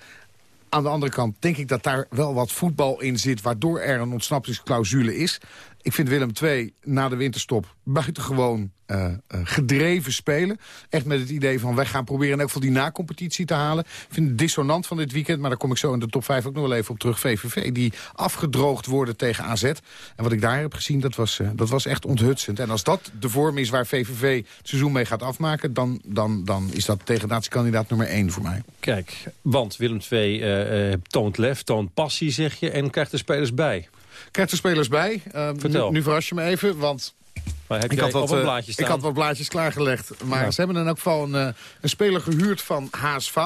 Aan de andere kant denk ik dat daar wel wat voetbal in zit... waardoor er een ontsnappingsclausule is. Ik vind Willem II na de winterstop buitengewoon uh, uh, gedreven spelen. Echt met het idee van wij gaan proberen in elk geval die na-competitie te halen. Ik vind het dissonant van dit weekend, maar daar kom ik zo in de top 5 ook nog wel even op terug. VVV, die afgedroogd worden tegen AZ. En wat ik daar heb gezien, dat was, uh, dat was echt onthutsend. En als dat de vorm is waar VVV het seizoen mee gaat afmaken... dan, dan, dan is dat tegendatiekandidaat nummer 1 voor mij. Kijk, want Willem II toont lef, toont passie, zeg je, en krijgt de spelers bij. Krijgt spelers bij. Vertel. Nu, nu verras je me even, want maar heb ik, had wat, uh, ik had wat blaadjes klaargelegd. Maar ja. ze hebben in elk geval een, uh, een speler gehuurd van HSV.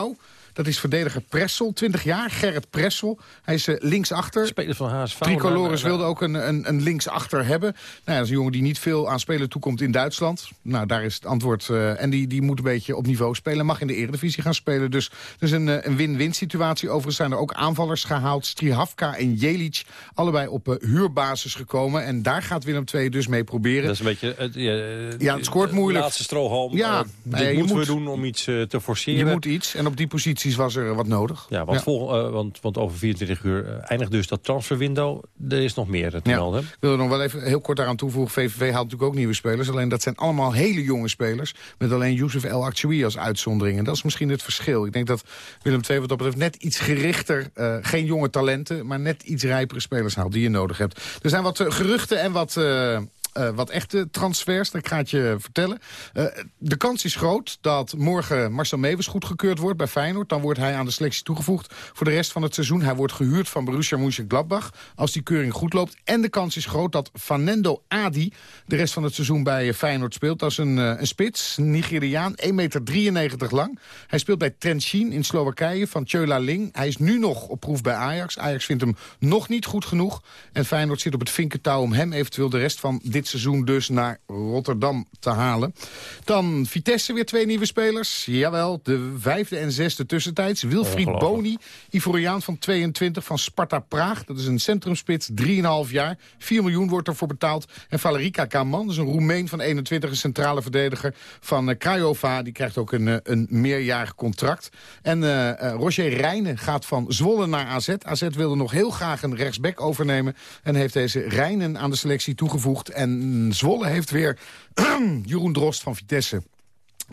Dat is verdediger Pressel, 20 jaar, Gerrit Pressel. Hij is uh, linksachter. Speler van HSV. Tricolores wilde ook een, een, een linksachter hebben. Nou, ja, dat is een jongen die niet veel aan spelen toekomt in Duitsland. Nou, daar is het antwoord. Uh, en die, die moet een beetje op niveau spelen. Mag in de eredivisie gaan spelen. Dus dat is een, een win-win situatie. Overigens zijn er ook aanvallers gehaald. Strihavka en Jelic. Allebei op huurbasis gekomen. En daar gaat Willem II dus mee proberen. Dat is een beetje... Het, ja, ja, het scoort moeilijk. laatste strohalm. Ja, dit nee, moeten moet, we doen om iets te forceren. Je moet iets. En op die positie was er wat nodig. Ja, want, ja. Vol, uh, want, want over 24 uur uh, eindigt dus dat transferwindow. Er is nog meer te ja. melden. Ik wil er nog wel even heel kort daaraan toevoegen. VVV haalt natuurlijk ook nieuwe spelers. Alleen dat zijn allemaal hele jonge spelers. Met alleen Youssef El Achoui als uitzondering. En dat is misschien het verschil. Ik denk dat Willem II wat dat betreft net iets gerichter... Uh, geen jonge talenten, maar net iets rijpere spelers haalt die je nodig hebt. Er zijn wat geruchten en wat... Uh, wat echte transfers. Dat ga ik je vertellen. Uh, de kans is groot dat morgen Marcel Mewes goedgekeurd wordt bij Feyenoord. Dan wordt hij aan de selectie toegevoegd voor de rest van het seizoen. Hij wordt gehuurd van Borussia Mönchengladbach als die keuring goed loopt. En de kans is groot dat Fanendo Adi de rest van het seizoen bij Feyenoord speelt. Dat is een, uh, een spits, Nigeriaan, 1,93 meter lang. Hij speelt bij Trenčín in Slowakije van Tjöla Ling. Hij is nu nog op proef bij Ajax. Ajax vindt hem nog niet goed genoeg. En Feyenoord zit op het vinkentouw om hem eventueel de rest van dit seizoen dus naar Rotterdam te halen. Dan Vitesse weer twee nieuwe spelers. Jawel, de vijfde en zesde tussentijds. Wilfried Boni, Ivoriaan van 22 van Sparta Praag. Dat is een centrumspits, 3,5 jaar. 4 miljoen wordt ervoor betaald. En Valerica Kaman, dat is een Roemeen van 21, een centrale verdediger van uh, Craiova. Die krijgt ook een, uh, een meerjarig contract. En uh, Roger Rijnen gaat van Zwolle naar AZ. AZ wilde nog heel graag een rechtsback overnemen. En heeft deze Rijnen aan de selectie toegevoegd. En Zwolle heeft weer Jeroen Drost van Vitesse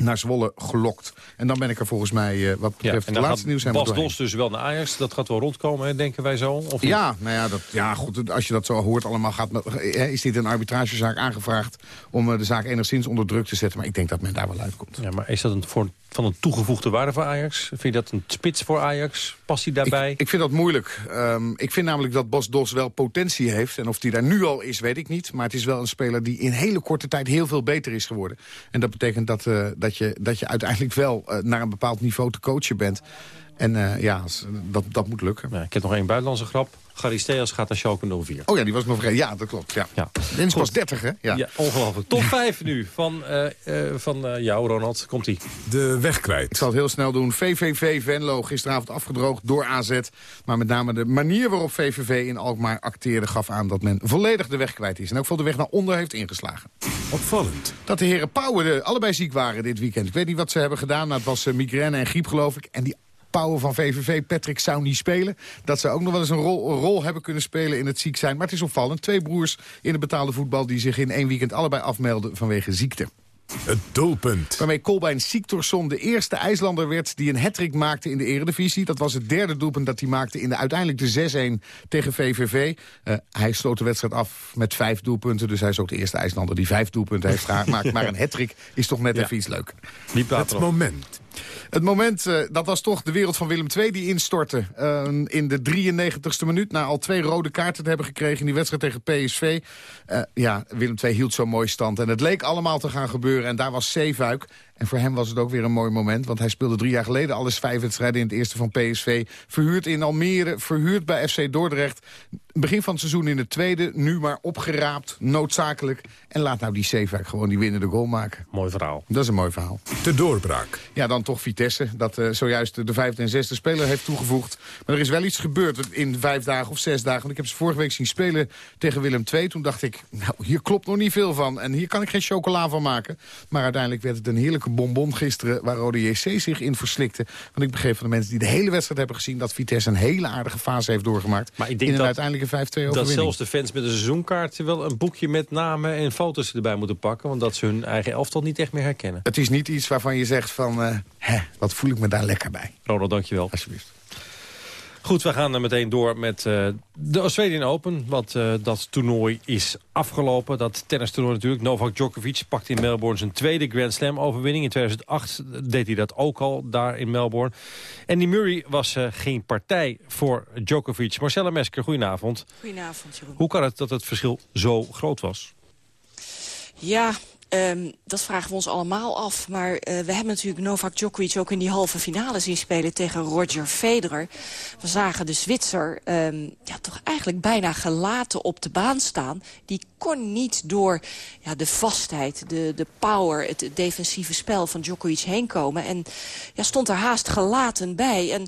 naar Zwolle gelokt. En dan ben ik er volgens mij, uh, wat betreft ja, het laatste nieuws... Bas Dos dus wel naar Ajax, dat gaat wel rondkomen, denken wij zo? Of ja, nou ja, dat, ja, goed, als je dat zo hoort allemaal, gaat, is dit een arbitragezaak aangevraagd... om uh, de zaak enigszins onder druk te zetten. Maar ik denk dat men daar wel uitkomt. Ja, maar is dat een, voor, van een toegevoegde waarde voor Ajax? Vind je dat een spits voor Ajax? Past hij daarbij? Ik, vind dat moeilijk. Um, ik vind namelijk dat Bas Dos wel potentie heeft. En of die daar nu al is, weet ik niet. Maar het is wel een speler die in hele korte tijd heel veel beter is geworden. En dat betekent dat, uh, dat, je, dat je uiteindelijk wel uh, naar een bepaald niveau te coachen bent. En eh, ja, dat, dat moet lukken. Ja, ik heb nog één buitenlandse grap. Gary Steels gaat naar Schalke 04. Oh ja, die was nog vergeten. Ja, dat klopt. Ja. Ja. Pas 30, hè? Ja. Ja, ongelooflijk. Top 5 nu van, eh, eh, van eh, jou, Ronald. Komt-ie. De weg kwijt. Ik zal het heel snel doen. VVV Venlo gisteravond afgedroogd door AZ. Maar met name de manier waarop VVV in Alkmaar acteerde... gaf aan dat men volledig de weg kwijt is. En ook veel de weg naar onder heeft ingeslagen. Opvallend. Dat de heren Pauwen allebei ziek waren dit weekend. Ik weet niet wat ze hebben gedaan. Nou, het was migraine en griep, geloof ik. En die Pauwen van VVV, Patrick, zou niet spelen. Dat ze ook nog wel eens een rol, een rol hebben kunnen spelen in het ziek zijn. Maar het is opvallend. Twee broers in het betaalde voetbal... die zich in één weekend allebei afmelden vanwege ziekte. Het doelpunt. Waarmee Kolbein Siktorsson de eerste IJslander werd die een hattrick maakte in de eredivisie. Dat was het derde doelpunt dat hij maakte in de uiteindelijk de 6-1 tegen VVV. Eh, hij sloot de wedstrijd af met vijf doelpunten. Dus hij is ook de eerste IJslander die vijf doelpunten heeft gemaakt. Maar een hattrick is toch net Ja. even iets praat Het moment. Het moment, eh, dat was toch de wereld van Willem II die instortte. eh, in de 93ste minuut, na al twee rode kaarten te hebben gekregen... in die wedstrijd tegen PSV. Eh, ja, Willem II hield zo mooi stand. En het leek allemaal te gaan gebeuren. En daar was Zeefuik. En voor hem was het ook weer een mooi moment. Want hij speelde drie jaar geleden alles vijf wedstrijden in het eerste van PSV. Verhuurd in Almere, verhuurd bij FC Dordrecht. Begin van het seizoen in het tweede. Nu maar opgeraapt, noodzakelijk. En laat nou die Zeefuik gewoon die winnende goal maken. Mooi verhaal. Dat is een mooi verhaal. De doorbraak. Ja, dan toch Vitesse, dat eh, zojuist de vijfde en zesde speler heeft toegevoegd. Maar er is wel iets gebeurd in vijf dagen of zes dagen. Want ik heb ze vorige week zien spelen tegen Willem II. Toen dacht ik, nou, hier klopt nog niet veel van. En hier kan ik geen chocola van maken. Maar uiteindelijk werd het een heerlijke bonbon gisteren... waar Rode JC zich in verslikte. Want ik begreep van de mensen die de hele wedstrijd hebben gezien... dat Vitesse een hele aardige fase heeft doorgemaakt. Maar ik in denk een dat, uiteindelijke 5-2 overwinning. dat zelfs de fans met een seizoenkaart... wel een boekje met namen en foto's erbij moeten pakken... want dat ze hun eigen elftal niet echt meer herkennen. Het is niet iets waarvan je zegt van... eh, hè, wat voel ik me daar lekker bij. Ronald, dankjewel. Alsjeblieft. Goed, we gaan er meteen door met eh, de Australian Open. Want eh, dat toernooi is afgelopen. Dat tennistoernooi natuurlijk. Novak Djokovic pakte in Melbourne zijn tweede Grand Slam overwinning. In 2008 deed hij dat ook al daar in Melbourne. En die Murray was eh, geen partij voor Djokovic. Marcella Mesker, goedenavond. Goedenavond, Jeroen. Hoe kan het dat het verschil zo groot was? Ja, ehm, dat vragen we ons allemaal af. Maar eh, we hebben natuurlijk Novak Djokovic ook in die halve finale zien spelen tegen Roger Federer. We zagen de Zwitser ehm, ja, toch eigenlijk bijna gelaten op de baan staan. Die kon niet door ja, de vastheid, de, de power, het defensieve spel van Djokovic heen komen. En ja, stond er haast gelaten bij. En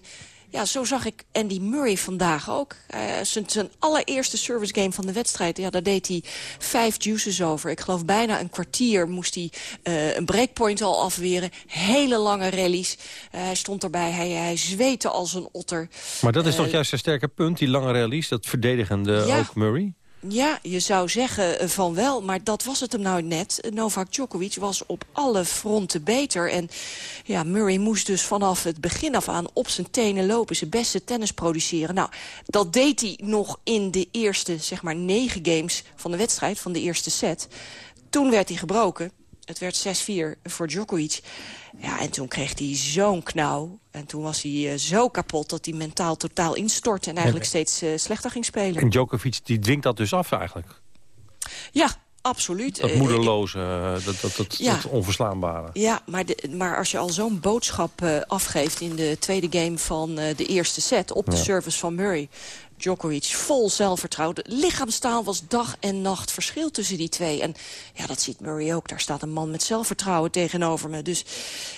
ja, zo zag ik Andy Murray vandaag ook. Eh, zijn, zijn allereerste service game van de wedstrijd. Ja, daar deed hij vijf juices over. Ik geloof bijna een kwartier moest hij eh, een breakpoint al afweren. Hele lange rallies. Eh, hij stond erbij, hij, hij zweette als een otter. Maar dat is toch juist zijn sterke punt, die lange rallies, dat verdedigende Ja. ook Murray? Ja, je zou zeggen eh, van wel, maar dat was het hem nou net. Novak Djokovic was op alle fronten beter. En ja, Murray moest dus vanaf het begin af aan op zijn tenen lopen. Zijn beste tennis produceren. Nou, dat deed hij nog in de eerste, zeg maar, negen games van de wedstrijd, van de eerste set. Toen werd hij gebroken. Het werd 6-4 voor Djokovic. Ja, en toen kreeg hij zo'n knauw. En toen was hij eh, zo kapot dat hij mentaal totaal instortte... en eigenlijk steeds eh, slechter ging spelen. En Djokovic die dwingt dat dus af eigenlijk. Ja, absoluut. Dat Eh, moederloze, dat, dat, dat, Ja. dat onverslaanbare. Ja, maar, de, maar als je al zo'n boodschap afgeeft in de tweede game van de eerste set... op de service van Murray, Djokovic vol zelfvertrouwen. De lichaamstaal was dag en nacht verschil tussen die twee. En ja, dat ziet Murray ook. Daar staat een man met zelfvertrouwen tegenover me. Dus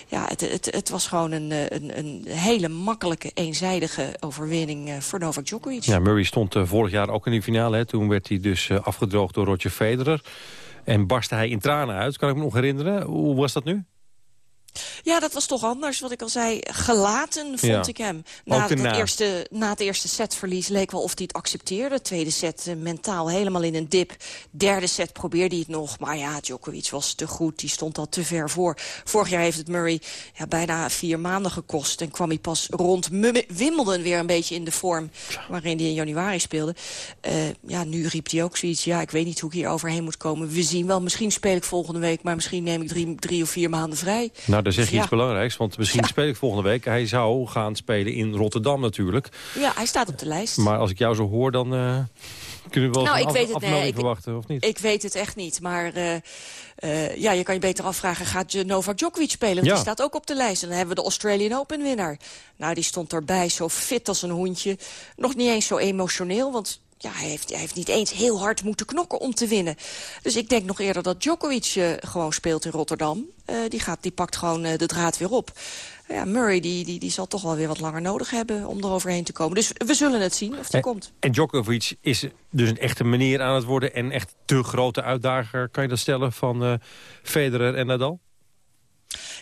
ja, het, het, het was gewoon een, eh, een, een hele makkelijke, eenzijdige overwinning eh, voor Novak Djokovic. Ja, Murray stond eh, vorig jaar ook in die finale. Hè. Toen werd hij dus afgedroogd door Roger Federer. En barstte hij in tranen uit, kan ik me nog herinneren. Hoe was dat nu? Ja, dat was toch anders. Wat ik al zei, gelaten vond Ja. ik hem. Na, daarna. eerste, na het eerste setverlies leek wel of hij het accepteerde. Tweede set eh, mentaal helemaal in een dip. Derde set probeerde hij het nog. Maar ja, Djokovic was te goed. Die stond al te ver voor. Vorig jaar heeft het Murray ja, bijna vier maanden gekost. En kwam hij pas rond Wimbledon weer een beetje in de vorm... waarin hij in januari speelde. Eh, ja, nu riep hij ook zoiets. Ja, ik weet niet hoe ik hier overheen moet komen. We zien wel. Misschien speel ik volgende week. Maar misschien neem ik drie, drie of vier maanden vrij. Nou, daar zeg je Ja. iets belangrijks. Want misschien speel ik volgende week. Hij zou gaan spelen in Rotterdam natuurlijk. Ja, hij staat op de lijst. Maar als ik jou zo hoor, dan... eh, Kunnen we wel Nou, ik weet het, nee, ik- verwachten, of niet? Ik weet het echt niet, maar eh, eh, ja, je kan je beter afvragen... gaat je Novak Djokovic spelen? Want Ja. die staat ook op de lijst. En dan hebben we de Australian Open winnaar. Nou, die stond erbij, zo fit als een hoentje. Nog niet eens zo emotioneel, want... Ja, hij heeft, hij heeft niet eens heel hard moeten knokken om te winnen. Dus ik denk nog eerder dat Djokovic eh, gewoon speelt in Rotterdam. Eh, die, gaat, die pakt gewoon eh, de draad weer op. Ja, Murray die, die, die zal toch wel weer wat langer nodig hebben om er overheen te komen. Dus we zullen het zien of die En- komt. En Djokovic is dus een echte meneer aan het worden... en echt de grote uitdager, kan je dat stellen, van Federer en Nadal?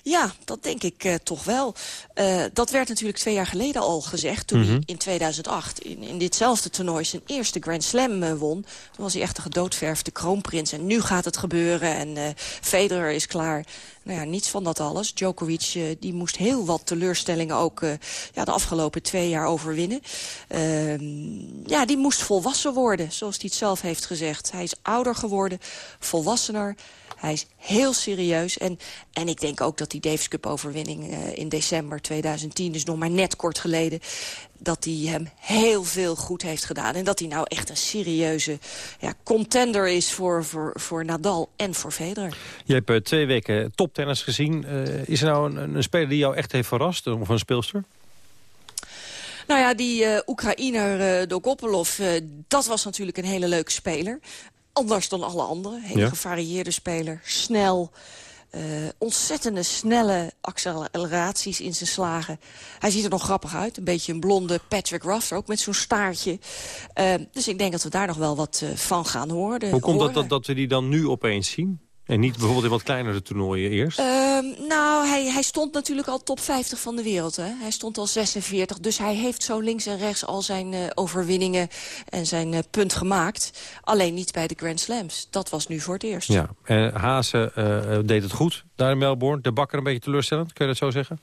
Ja, dat denk ik eh, toch wel. Eh, dat werd natuurlijk twee jaar geleden al gezegd... toen Mhm. hij in 2008 in, in ditzelfde toernooi zijn eerste Grand Slam eh, won. Toen was hij echt een gedoodverfde kroonprins. En nu gaat het gebeuren en Federer is klaar. Nou ja, niets van dat alles. Djokovic die moest heel wat teleurstellingen ook ja, de afgelopen twee jaar overwinnen. Ehm, ja, die moest volwassen worden, zoals hij het zelf heeft gezegd. Hij is ouder geworden, volwassener... Hij is heel serieus. En, en ik denk ook dat die Davis Cup overwinning eh, in december 2010... dus nog maar net kort geleden... dat hij hem heel veel goed heeft gedaan. En dat hij nou echt een serieuze ja, contender is voor, voor, voor Nadal en voor Federer. Je hebt eh, twee weken toptennis gezien. Eh, is er nou een, een speler die jou echt heeft verrast? Of een speelster? Nou ja, die Oekraïner Dogopolov, eh, dat was natuurlijk een hele leuke speler. Anders dan alle anderen. Hele Ja. gevarieerde speler. Snel. eh, ontzettende snelle acceleraties in zijn slagen. Hij ziet er nog grappig uit. Een beetje een blonde Patrick Ruff, ook met zo'n staartje. Eh, dus ik denk dat we daar nog wel wat eh, van gaan horen. Hoe komt dat, horen. dat dat we die dan nu opeens zien? En niet bijvoorbeeld in wat kleinere toernooien eerst? Ehm, nou, hij, hij stond natuurlijk al top 50 van de wereld. Hè? Hij stond al 46, dus hij heeft zo links en rechts al zijn eh, overwinningen en zijn eh, punt gemaakt. Alleen niet bij de Grand Slams. Dat was nu voor het eerst. Ja, en Haase eh, deed het goed daar in Melbourne. De bakker een beetje teleurstellend, kun je dat zo zeggen?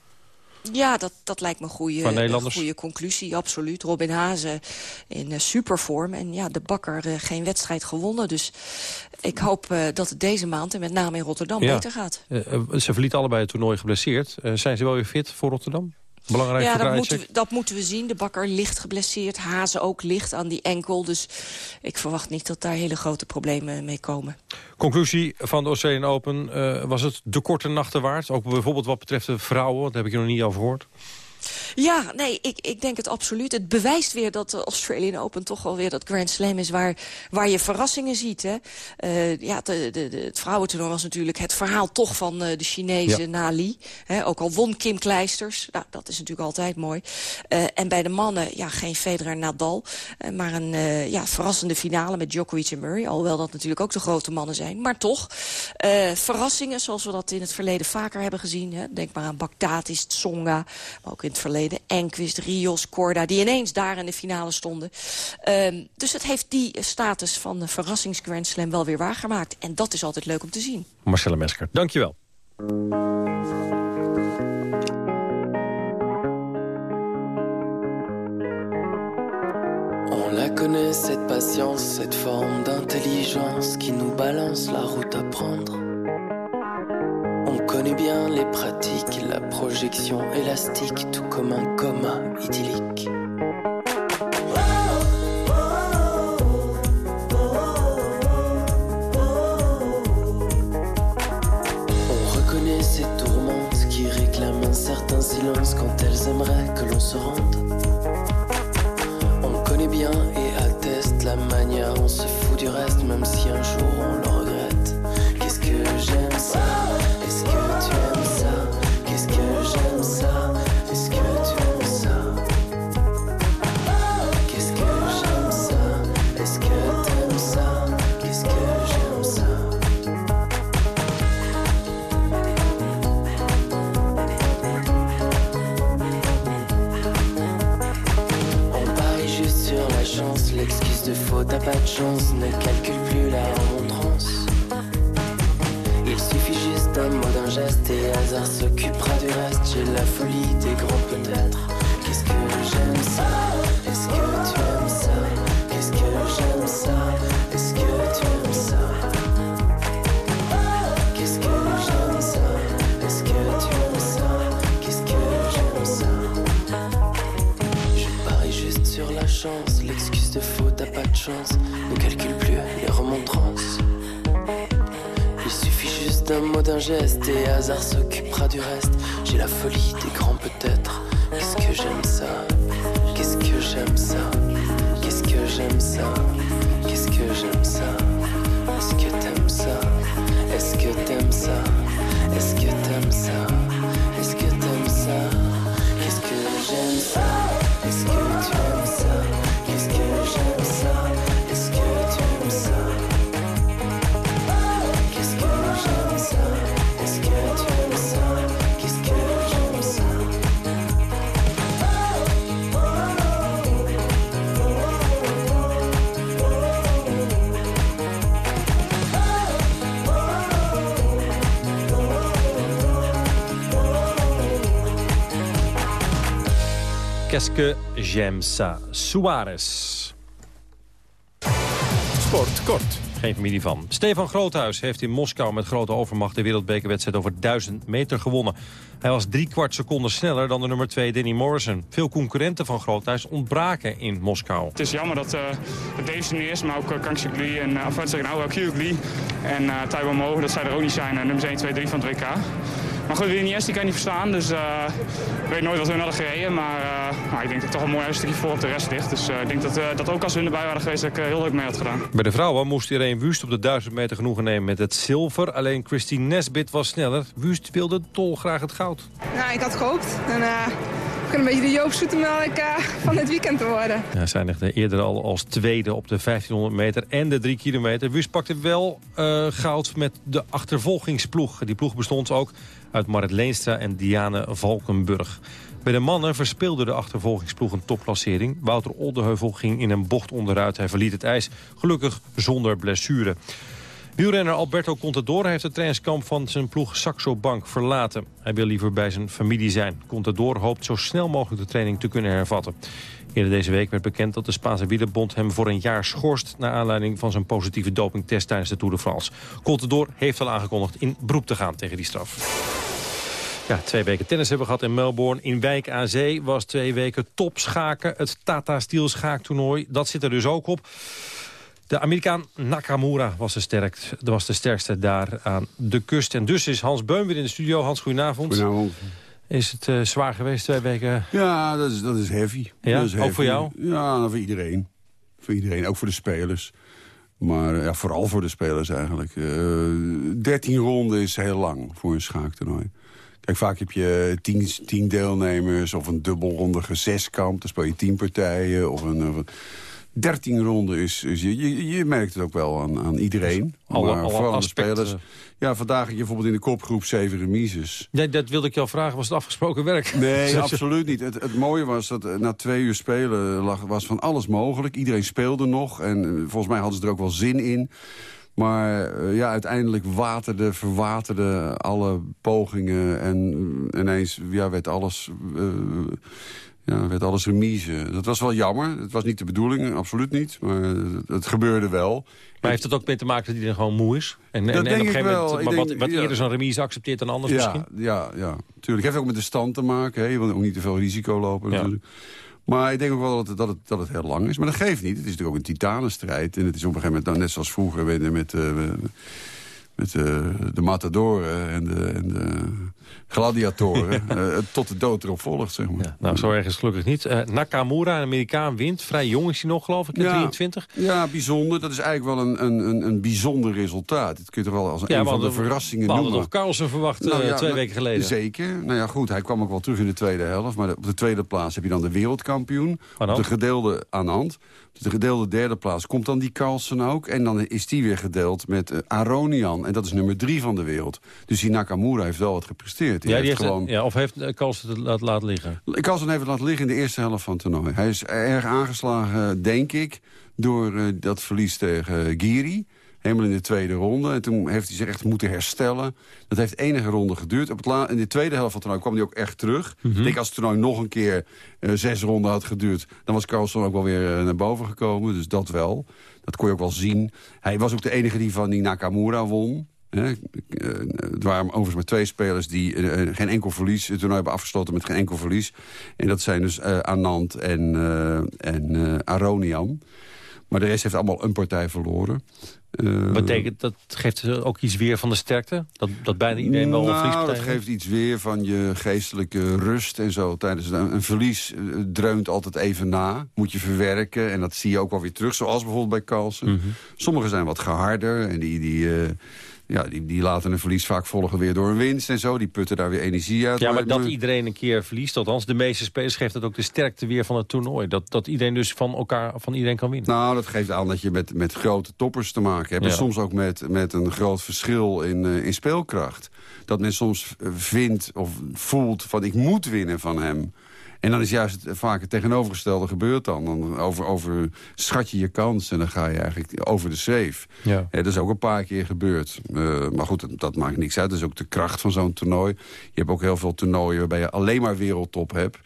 Ja, dat, dat lijkt me een goede, een goede conclusie, absoluut. Robin Hazen in eh, supervorm. En ja, de bakker eh, geen wedstrijd gewonnen. Dus ik hoop eh, dat het deze maand, en met name in Rotterdam, Ja. beter gaat. Ze verlieten allebei het toernooi geblesseerd. Zijn ze wel weer fit voor Rotterdam? Belangrijk Ja, dat moeten, we, dat moeten we zien. De bakker licht geblesseerd. Hazen ook licht aan die enkel. Dus ik verwacht niet dat daar hele grote problemen mee komen. Conclusie van de Australian Open. eh, was het de korte nachten waard? Ook bijvoorbeeld wat betreft de vrouwen, want daar heb ik je nog niet over gehoord. Ja, nee, ik, ik denk het absoluut. Het bewijst weer dat de Australian Open toch wel weer dat Grand Slam is... waar, waar je verrassingen ziet. Hè? Eh, ja, de, de, de, het vrouwentoernooi was natuurlijk het verhaal toch van eh, de Chinezen Ja. na Lee. Hè? Ook al won Kim Kleisters. Nou, dat is natuurlijk altijd mooi. Eh, en bij de mannen, ja, geen Federer Nadal. maar een ja, verrassende finale met Djokovic en Murray. Alhoewel dat natuurlijk ook de grote mannen zijn. Maar toch, verrassingen zoals we dat in het verleden vaker hebben gezien. Hè? Denk maar aan Bakhtatis, Tsonga. Maar ook in het verleden Enquist, Rios, Korda. Die ineens daar in de finale stonden. Ehm, dus het heeft die status van de verrassings Grand Slam wel weer waargemaakt. En dat is altijd leuk om te zien. Marcella Mesker, dankjewel. On la connaît, cette patience, cette forme d'intelligence qui nous balance la route à prendre. On connaît bien les pratiques, la projection élastique, tout comme un coma idyllique. On reconnaît ces tourmentes qui réclament un certain silence quand elles aimeraient que l'on se rende. On connaît bien et atteste la manière, on se fout du reste, même si un jour on le regrette. Qu'est-ce que j'aime ça? Ne calcule plus la remontrance. Il suffit juste d'un mot, d'un geste et hasard s'occupera du reste. J'ai la folie des grands peut-être. Qu'est-ce que j'aime ça? Est-ce que tu aimes ça? Qu'est-ce que j'aime ça? Est-ce que tu aimes ça? Qu'est-ce que j'aime ça? Est-ce que tu aimes ça? Qu'est-ce que j'aime ça? Je parie juste sur la chance. L'excuse de faux, t'as pas de chance. Ne calcule plus les remontrances. Il suffit juste d'un mot, d'un geste, et hasard s'occupera du reste. J'ai la folie des grands peut-être. Qu'est-ce que j'aime ça? Qu'est-ce que j'aime ça? Qu'est-ce que j'aime ça? Qu'est-ce que j'aime ça? Est-ce que t'aimes ça? Est-ce que t'aimes ça? Est-ce que t'aimes ça? Qu'est-ce que j'aime ça? Suarez. Sport kort. Geen familie van. Stefan Groothuis heeft in Moskou met grote overmacht... de wereldbekerwedstrijd over 1000 meter gewonnen. Hij was drie kwart seconden sneller dan de nummer 2 Danny Morrison. Veel concurrenten van Groothuis ontbraken in Moskou. Het is jammer dat uh, Davison niet is, maar ook uh, Kang Lee en uh, nou, Lee en uh, Taiwan Mo, dat zij er ook niet zijn. Uh, nummers 1, 2, 3 van het WK. Maar goed, Winnie die kan je niet verstaan, dus uh, ik weet nooit wat hun hadden gereden. Maar uh, nou, ik denk dat ik toch een mooi stukje voor op de rest ligt. Dus uh, ik denk dat, uh, dat ook als hun erbij waren geweest, dat ik uh, heel leuk mee had gedaan. Bij de vrouwen moest Irene Wust op de 1000 meter genoegen nemen met het zilver. Alleen Christine Nesbit was sneller. Wust wilde dolgraag het goud. Nou, ik had gehoopt. En, een beetje de Joop van dit weekend te worden. Ja, zij legde eerder al als tweede op de 1500 meter en de 3 kilometer. Wust pakte wel uh, goud met de achtervolgingsploeg. Die ploeg bestond ook uit Marit Leenstra en Diane Valkenburg. Bij de mannen verspeelde de achtervolgingsploeg een topklassering. Wouter Oldeheuvel ging in een bocht onderuit. Hij verliet het ijs, gelukkig zonder blessure. Wielrenner Alberto Contador heeft het trainingskamp van zijn ploeg Saxo Bank verlaten. Hij wil liever bij zijn familie zijn. Contador hoopt zo snel mogelijk de training te kunnen hervatten. Eerder deze week werd bekend dat de Spaanse wielerbond hem voor een jaar schorst... naar aanleiding van zijn positieve dopingtest tijdens de Tour de France. Contador heeft al aangekondigd in beroep te gaan tegen die straf. Ja, twee weken tennis hebben we gehad in Melbourne. In Wijk aan Zee was twee weken topschaken. Het Tata Steel schaaktoernooi, dat zit er dus ook op. De Amerikaan Nakamura was de, was de sterkste daar aan de kust. En dus is Hans Beum weer in de studio. Hans, goedenavond. Goedenavond. Is het uh, zwaar geweest twee weken? Ja, dat is, dat is heavy. Ja, dat is heavy. ook voor jou? Ja, nou, voor iedereen. Voor iedereen, ook voor de spelers. Maar ja, vooral voor de spelers eigenlijk. Uh, 13 ronden is heel lang voor een schaaktoernooi. Kijk, vaak heb je tien, tien deelnemers of een dubbelrondige zeskamp. Dan speel je tien partijen of een... Of een 13 ronden is, is je, je, je, merkt het ook wel aan, aan iedereen. Alle, maar alle vooral aan de aspecten. spelers. Ja, vandaag had je bijvoorbeeld in de kopgroep zeven remises. Nee, dat wilde ik jou vragen. Was het afgesproken werk? Nee, absoluut niet. Het, het mooie was dat na twee uur spelen lag, was van alles mogelijk. Iedereen speelde nog en uh, volgens mij hadden ze er ook wel zin in. Maar uh, ja, uiteindelijk waterde, verwaterde alle pogingen. En ineens ja, werd alles... Ja, werd alles remise. Dat was wel jammer. Het was niet de bedoeling, absoluut niet. Maar het, het gebeurde wel. Maar heeft het ook mee te maken dat iedereen gewoon moe is? En, dat en, denk en op een gegeven moment, Ik wat, denk, wat ja. eerder zo'n remise accepteert dan anders ja, misschien? Ja, ja, tuurlijk. Het heeft ook met de stand te maken. Hè. Je wil ook niet te veel risico lopen Ja. natuurlijk. Maar ik denk ook wel dat het, dat, het, dat het heel lang is. Maar dat geeft niet. Het is natuurlijk ook een titanenstrijd. En het is op een gegeven moment, nou, net zoals vroeger... met, met, uh, met uh, de matadoren en de, en de gladiatoren... uh, tot de dood erop volgt, zeg maar. Nou, zo erg is het gelukkig niet. Uh, Nakamura, een Amerikaan, wint. Vrij jong is hij nog, geloof ik, in Ja. 23. Ja, bijzonder. Dat is eigenlijk wel een, een, een, een bijzonder resultaat. Dat kun je toch wel als een, Ja, een van de verrassingen we hadden noemen. nog Carlsen verwacht Nou eh, ja, twee nou, weken geleden. Zeker. Nou ja, goed. Hij kwam ook wel terug in de tweede helft. Maar op de tweede plaats heb je dan de wereldkampioen. Aan Op de gedeelde aan hand. De gedeelde derde plaats komt dan die Carlsen ook. En dan is die weer gedeeld met eh, Aronian. En dat is nummer drie van de wereld. Dus die Nakamura heeft wel wat gepresteerd. Ja, die heeft, gewoon... ja, of heeft eh, Carlsen het laten, laten liggen? Carlsen heeft het laten liggen in de eerste helft van het toernooi. Hij is erg aangeslagen, denk ik, door eh, dat verlies tegen eh, Giri. Helemaal in de tweede ronde. En toen heeft hij zich echt moeten herstellen. Dat heeft enige ronde geduurd. Op het in de tweede helft van het toernooi kwam hij ook echt terug. Ik denk als het toernooi nog een keer eh, zes ronden had geduurd... dan was Carlsen ook wel weer eh, naar boven gekomen. Dus dat wel. Dat kon je ook wel zien. Hij was ook de enige die van die Nakamura won. Eh, het waren overigens maar twee spelers die eh, geen enkel verlies... het toernooi hebben afgesloten met geen enkel verlies. En dat zijn dus eh, Anand en, eh, en eh, Aronian. Maar de rest heeft allemaal een partij verloren. Eh, Betekent dat geeft ook iets weer van de sterkte? Dat, dat bijna iedereen wel een nou, verliespartij dat geeft iets weer van je geestelijke rust en zo. Tijdens een, een verlies eh, dreunt altijd even na. Moet je verwerken en dat zie je ook wel weer terug. Zoals bijvoorbeeld bij Carlsen. Mhm. Sommigen zijn wat geharder en die... die eh, ja, die, die laten een verlies vaak volgen weer door een winst en zo. Die putten daar weer energie uit. Ja, maar dat iedereen een keer verliest, althans de meeste spelers... geeft het ook de sterkte weer van het toernooi. Dat, dat iedereen dus van elkaar, van iedereen kan winnen. Nou, dat geeft aan dat je met, met grote toppers te maken hebt. Ja. En soms ook met, met een groot verschil in, eh, in speelkracht. Dat men soms vindt of voelt van ik moet winnen van hem. En dan is juist het, vaak het tegenovergestelde gebeurt dan. Dan over, over schat je je kans en dan ga je eigenlijk over de schreef. Ja. dat is ook een paar keer gebeurd. Eh, maar goed, dat, dat maakt niks uit. Dat is ook de kracht van zo'n toernooi. Je hebt ook heel veel toernooien waarbij je alleen maar wereldtop hebt.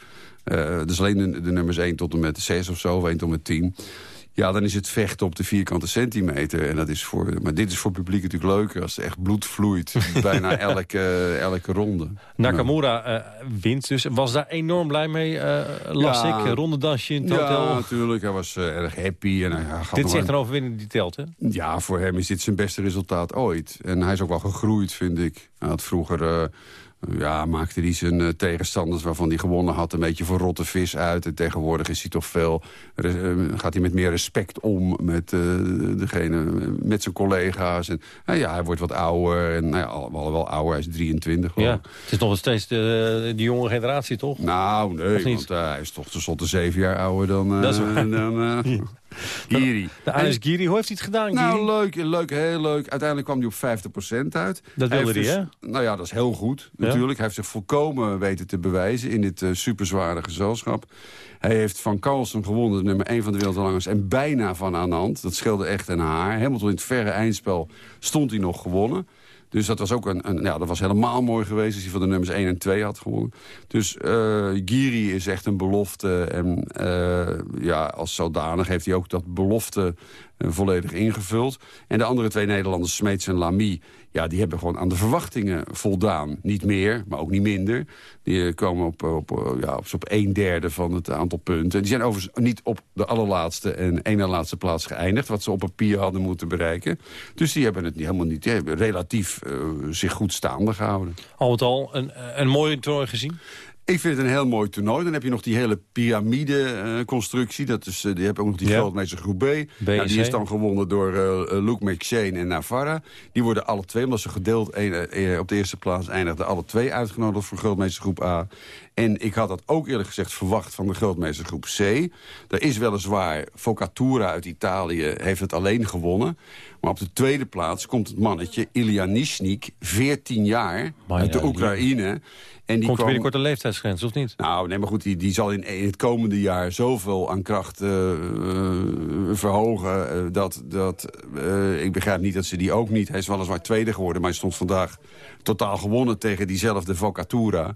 Eh, dus alleen de, de nummers 1 tot en met 6 of zo, of 1 tot en met 10. Ja, dan is het vechten op de vierkante centimeter. En dat is voor, maar dit is voor het publiek natuurlijk leuker... als er echt bloed vloeit bijna elke, elke ronde. Nakamura eh, wint dus. Was daar enorm blij mee, eh, las Ja. ik. Rondedansje in het Ja, hotel. natuurlijk. Hij was eh, erg happy. En hij gaat Dit is echt een- een overwinning die telt, hè? Ja, voor hem is dit zijn beste resultaat ooit. En hij is ook wel gegroeid, vind ik. Hij had vroeger... ja, maakte hij zijn eh, tegenstanders waarvan hij gewonnen had... een beetje voor rotte vis uit. En tegenwoordig is hij toch veel... eh, gaat hij met meer respect om met, eh, degene, met zijn collega's. En, nou ja, hij wordt wat ouder. En, nou ja, al- wel, wel ouder, hij is 23 geloof Ja, het is nog steeds de, de jonge generatie, toch? Nou, nee, want hij is toch tenslotte zeven jaar ouder dan... Dat is waar. dan Giri. De Anis Giri, hoe heeft hij het gedaan, Nou, Giri? leuk, leuk, heel leuk. Uiteindelijk kwam hij op 50% uit. Dat wilde hij, dus- Nou ja, dat is heel goed, Ja. natuurlijk. Hij heeft zich volkomen weten te bewijzen in dit eh, superzware gezelschap. Hij heeft van Carlsen gewonnen, nummer 1 van de wereldlangers... en bijna van Anand. Dat scheelde echt een haar. Helemaal tot in het verre eindspel stond hij nog gewonnen. Dus dat was ook een, een ja, dat was helemaal mooi geweest als hij van de nummers 1 en 2 had gewonnen. Dus eh Giri is echt een belofte. En eh, ja, als zodanig heeft hij ook dat belofte eh, volledig ingevuld. En de andere twee Nederlanders, Smeets en Lamy... ja, die hebben gewoon aan de verwachtingen voldaan. Niet meer, maar ook niet minder. Die eh, komen op, op, eh, ja, op, een derde van het aantal punten. Die zijn overigens niet op de allerlaatste en ene laatste plaats geëindigd... wat ze op papier hadden moeten bereiken. Dus die hebben het niet, helemaal niet die hebben relatief eh, zich goed staande gehouden. Al met al een, een mooi toernooi gezien. Ik vind het een heel mooi toernooi. Dan heb je nog die hele piramide-constructie. dat is, eh, die heb ook nog die Ja. grootmeester groep B. Nou, die C. is dan gewonnen door eh, eh, Luke McShane en Navarra. Die worden alle twee, omdat ze gedeeld een- eh, op de eerste plaats eindigden... alle twee uitgenodigd voor grootmeester groep A. En ik had dat ook eerlijk gezegd verwacht van de grootmeester groep C. Er is weliswaar Focatura uit Italië heeft het alleen gewonnen. Maar op de tweede plaats komt het mannetje Ilya Nishnik, 14 jaar, Maar uit ja, de Oekraïne. En die Komt kwam- binnenkort een leeftijdsgrens, of niet? nou, nee, maar goed, die, die zal in, in het komende jaar zoveel aan kracht eh, eh, verhogen. eh, dat, dat, ik begrijp niet dat ze die ook niet... Hij is weliswaar tweede geworden, maar hij stond vandaag totaal gewonnen tegen diezelfde Vocatura.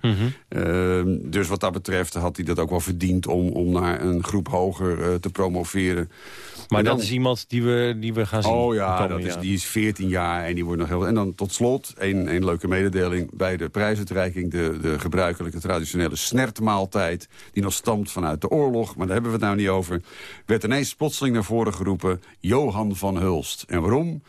Eh, dus wat dat betreft had hij dat ook wel verdiend om, om naar een groep hoger eh, te promoveren. Maar En dat dan- is iemand die we, die we gaan zien. Oh ja, dat is, die is 14 jaar en die wordt nog heel... En dan tot slot, een, een leuke mededeling... bij de prijsuitreiking, de, de gebruikelijke traditionele snertmaaltijd... die nog stamt vanuit de oorlog, maar daar hebben we het nou niet over... werd ineens plotseling naar voren geroepen Johan van Hulst. En waarom?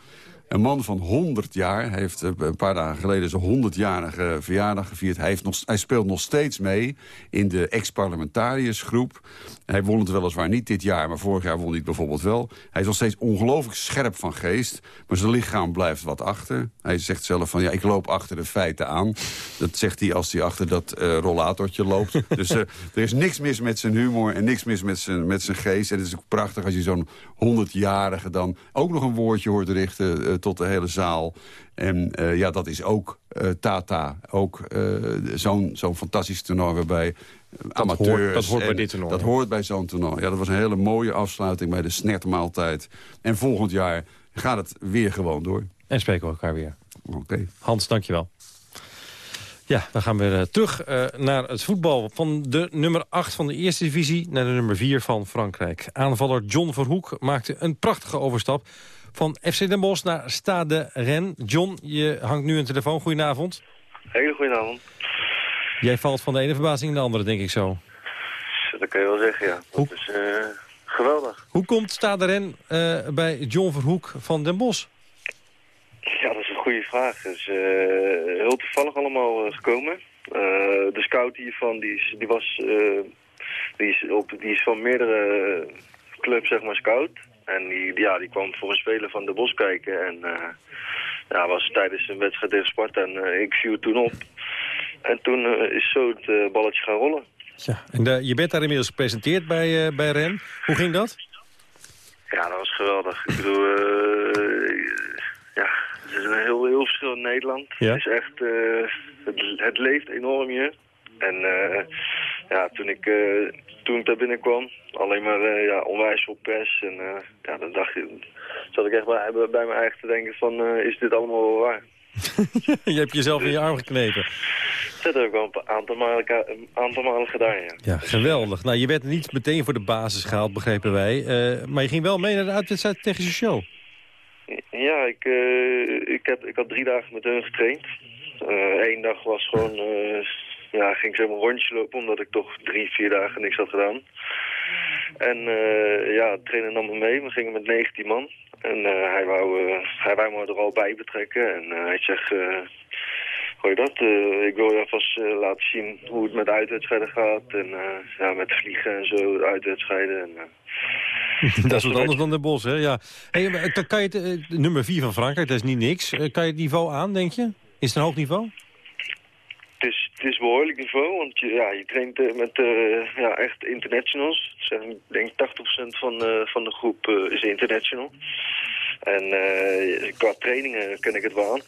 Een man van 100 jaar hij heeft eh, een paar dagen geleden zijn 100-jarige verjaardag gevierd. Hij, heeft nog, hij speelt nog steeds mee in de ex-parlementariërsgroep. Hij won het weliswaar niet dit jaar, maar vorig jaar won hij het bijvoorbeeld wel. Hij is nog steeds ongelooflijk scherp van geest, maar zijn lichaam blijft wat achter. Hij zegt zelf van, ja, ik loop achter de feiten aan. Dat zegt hij als hij achter dat eh, rollatortje loopt. dus eh, er is niks mis met zijn humor en niks mis met zijn, met zijn geest. En het is ook prachtig als je zo'n 100-jarige dan ook nog een woordje hoort richten tot de hele zaal. En eh, ja, dat is ook eh, Tata. Ook eh, zo'n zo'n fantastisch toernooi waarbij eh, amateurs... hoort- dat hoort bij dit toernooi. Dat hoort bij zo'n toernooi. Ja, dat was een hele mooie afsluiting bij de snertmaaltijd. En volgend jaar gaat het weer gewoon door. En spreken we elkaar weer. Oké. Hans, dankjewel. Ja, dan gaan we eh, terug eh, naar het voetbal. Van de nummer 8 van de eerste divisie naar de nummer 4 van Frankrijk. Aanvaller John Verhoek maakte een prachtige overstap Van FC Den Bosch naar Stade Ren. John, je hangt nu een telefoon. Goedenavond. Hele goedenavond. Jij valt van de ene verbazing in de andere, denk ik zo. Dat kan je wel zeggen, ja. Dat is eh, geweldig. Hoe komt Stade Ren eh, bij John Verhoek van Den Bosch? Ja, dat is een goede vraag. Het is eh, heel toevallig allemaal gekomen. De scout hiervan, die, is, die was... die, is op, die is van meerdere clubs, zeg maar, scout. En die, ja, die kwam voor een speler van de Bos kijken. En eh, ja, was tijdens een wedstrijd tegen Sparta. En eh, ik viel toen op. En toen eh, is zo het balletje gaan rollen. Ja, en de- je bent daar inmiddels gepresenteerd bij, bij Ren. Hoe ging dat? Ja, dat was geweldig. Ik bedoel, ja, het is een heel, heel verschil in Nederland. Ja. Het is echt, het, het leeft enorm hier. En eh, ja, toen ik, eh, toen ik daar binnenkwam, alleen maar eh, ja, onwijs veel pers. En ja, dan dacht ik, zat ik echt bij, bij mijn eigen te denken van, is dit allemaal wel waar? je hebt jezelf in je arm geknepen. Dat heb ik wel een aantal malen, een aantal malen gedaan, ja. Ja, geweldig. Nou, je werd niet meteen voor de basis gehaald, begrepen wij. Maar je ging wel mee naar de uitwedstrijd tegen show. Ja, ik, ik, heb, ik had drie dagen met hun getraind. Eén dag was gewoon, ja, ging ik een rondje lopen, omdat ik toch drie, vier dagen niks had gedaan. En eh, ja, de trainer nam me mee, we gingen met 19 man. En eh, hij, wou, eh, hij wou me er al bij betrekken en hij zegt, hoor je dat, ik wil je alvast laten zien hoe het met uitwedstrijden gaat. En ja, met vliegen en zo, uitwedstrijden. En, eh, dat is wat anders dan de Bos, hè? Ja. Hey, maar kan, je het, nummer 4 van Frankrijk, dat is niet niks. Kan je het niveau aan, denk je? Is het een hoog niveau? Het is, is behoorlijk niveau, want je, ja, je traint eh, met eh, ja, echt internationals. Ik denk 80% van, eh, van de groep is international. En qua trainingen ken ik het wel aan.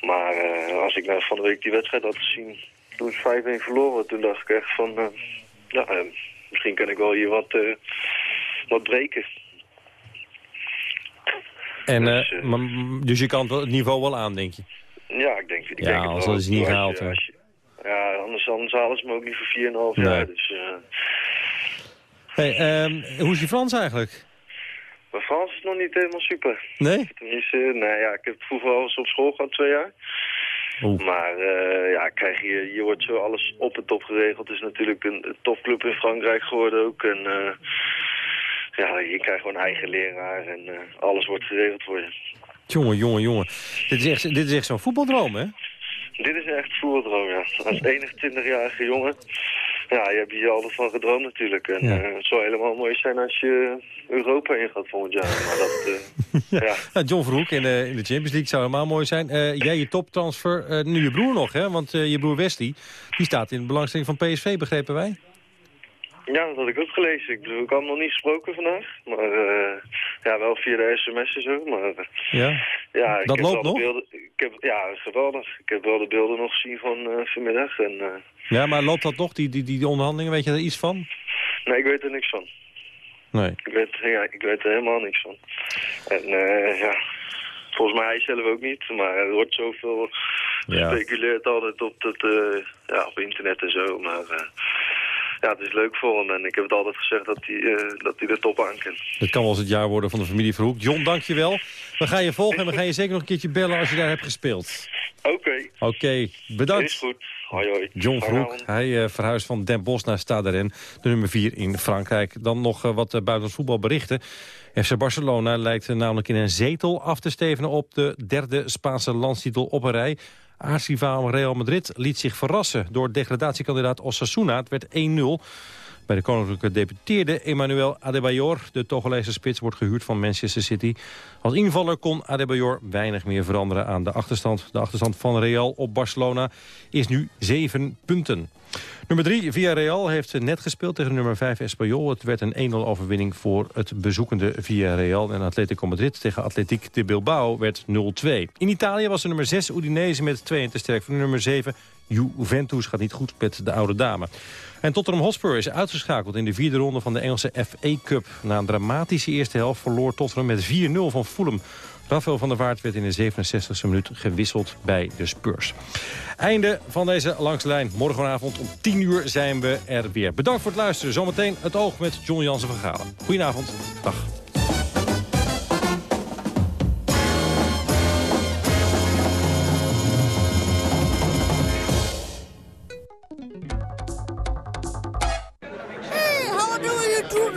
Maar als ik nou van de week die wedstrijd had gezien, toen ze 5-1 verloren, toen dacht ik echt van, ja, misschien kan ik wel hier wat, wat breken. En, m- dus je kan het niveau wel aan, denk je? Ja, ik denk, ik Ja, denk het anders wel. hadden ze niet Als gehaald, hè. als je- Ja, anders, anders halen ze me ook niet voor 4,5 Nee. jaar. Dus, eh, Hey, ehm, hoe is je Frans eigenlijk? Maar Frans is nog niet helemaal super. Nee? Tenminste, nee, ja, ik heb vroeger al eens op school gehad, twee jaar. Maar eh, ja, krijg je, hier wordt zo alles op de top geregeld. Het is natuurlijk een, topclub in Frankrijk geworden ook. En eh, ja, je krijgt gewoon een eigen leraar en alles wordt geregeld voor je. Jongen, jongen, jongen. Dit is echt, dit is echt zo'n voetbaldroom, hè? Dit is echt een voetbaldroom, ja. Als 21-jarige jongen, ja, je hebt hier altijd van gedroomd natuurlijk. En Ja. eh, het zou helemaal mooi zijn als je Europa in gaat volgend jaar. Maar dat, eh, ja. Ja, John Verhoek in de, in de Champions League zou helemaal mooi zijn. Eh, jij je toptransfer, nu je broer nog, hè? Want je broer Wesley, die staat in de belangstelling van PSV, begrepen wij? Ja, dat had ik ook gelezen. Ik bedoel, ik had hem nog niet gesproken vandaag. Maar eh, ja, wel via de sms en zo. Maar eh, Ja. ja, ik Dat heb loopt nog? Beelden, ik heb, ja, geweldig. Ik heb wel de beelden nog gezien van eh, vanmiddag. En, Ja, maar loopt dat nog, die, die, die onderhandelingen? Weet je er iets van? nee, ik weet er niks van. Nee. Ik weet, ja, ik weet er helemaal niks van. En eh, ja, volgens mij hij zelf ook niet. Maar er wordt zoveel Ja. gespeculeerd altijd op, eh, ja, op internet en zo. Maar eh, ja, het is leuk voor hem. En ik heb het altijd gezegd dat hij, eh, dat hij de top aan kan. Het kan wel eens het jaar worden van de familie Verhoek. John, dank je wel. We gaan je volgen en we gaan je zeker nog een keertje bellen als je daar hebt gespeeld. Oké, Oké, bedankt. is goed. Hoi hoi. John Verhoek, hij eh, verhuist van Den Bosch naar Stade Rennes, de nummer 4 in Frankrijk. Dan nog eh, wat uh, buitenlands voetbalberichten. FC Barcelona lijkt namelijk in een zetel af te stevenen op de derde Spaanse landstitel op een rij. Aartsrivaal Real Madrid liet zich verrassen door degradatiekandidaat Osasuna. Het werd 1-0. Bij de koninklijke deputeerde Emmanuel Adebayor, de Togolese spits, wordt gehuurd van Manchester City. Als invaller kon Adebayor weinig meer veranderen aan de achterstand. De achterstand van Real op Barcelona is nu 7 punten. Nummer 3, Villarreal, heeft net gespeeld tegen nummer 5 Espanyol. Het werd een 1-0 overwinning voor het bezoekende Villarreal. En Atletico Madrid tegen Atletiek de Bilbao werd 0-2. In Italië was de nummer 6 Udinese met 2 te sterk voor de nummer 7 Juventus. Gaat niet goed met de oude dame. En Tottenham Hotspur is uitgeschakeld in de vierde ronde van de Engelse FA Cup. Na een dramatische eerste helft verloor Tottenham met 4-0 van Fulham. Rafael van der Waard werd in de 67e minuut gewisseld bij de Spurs. Einde van deze langslijn. Morgenavond om 10 uur zijn we er weer. Bedankt voor het luisteren. Zometeen het oog met John Jansen van Galen. Goedenavond. Dag.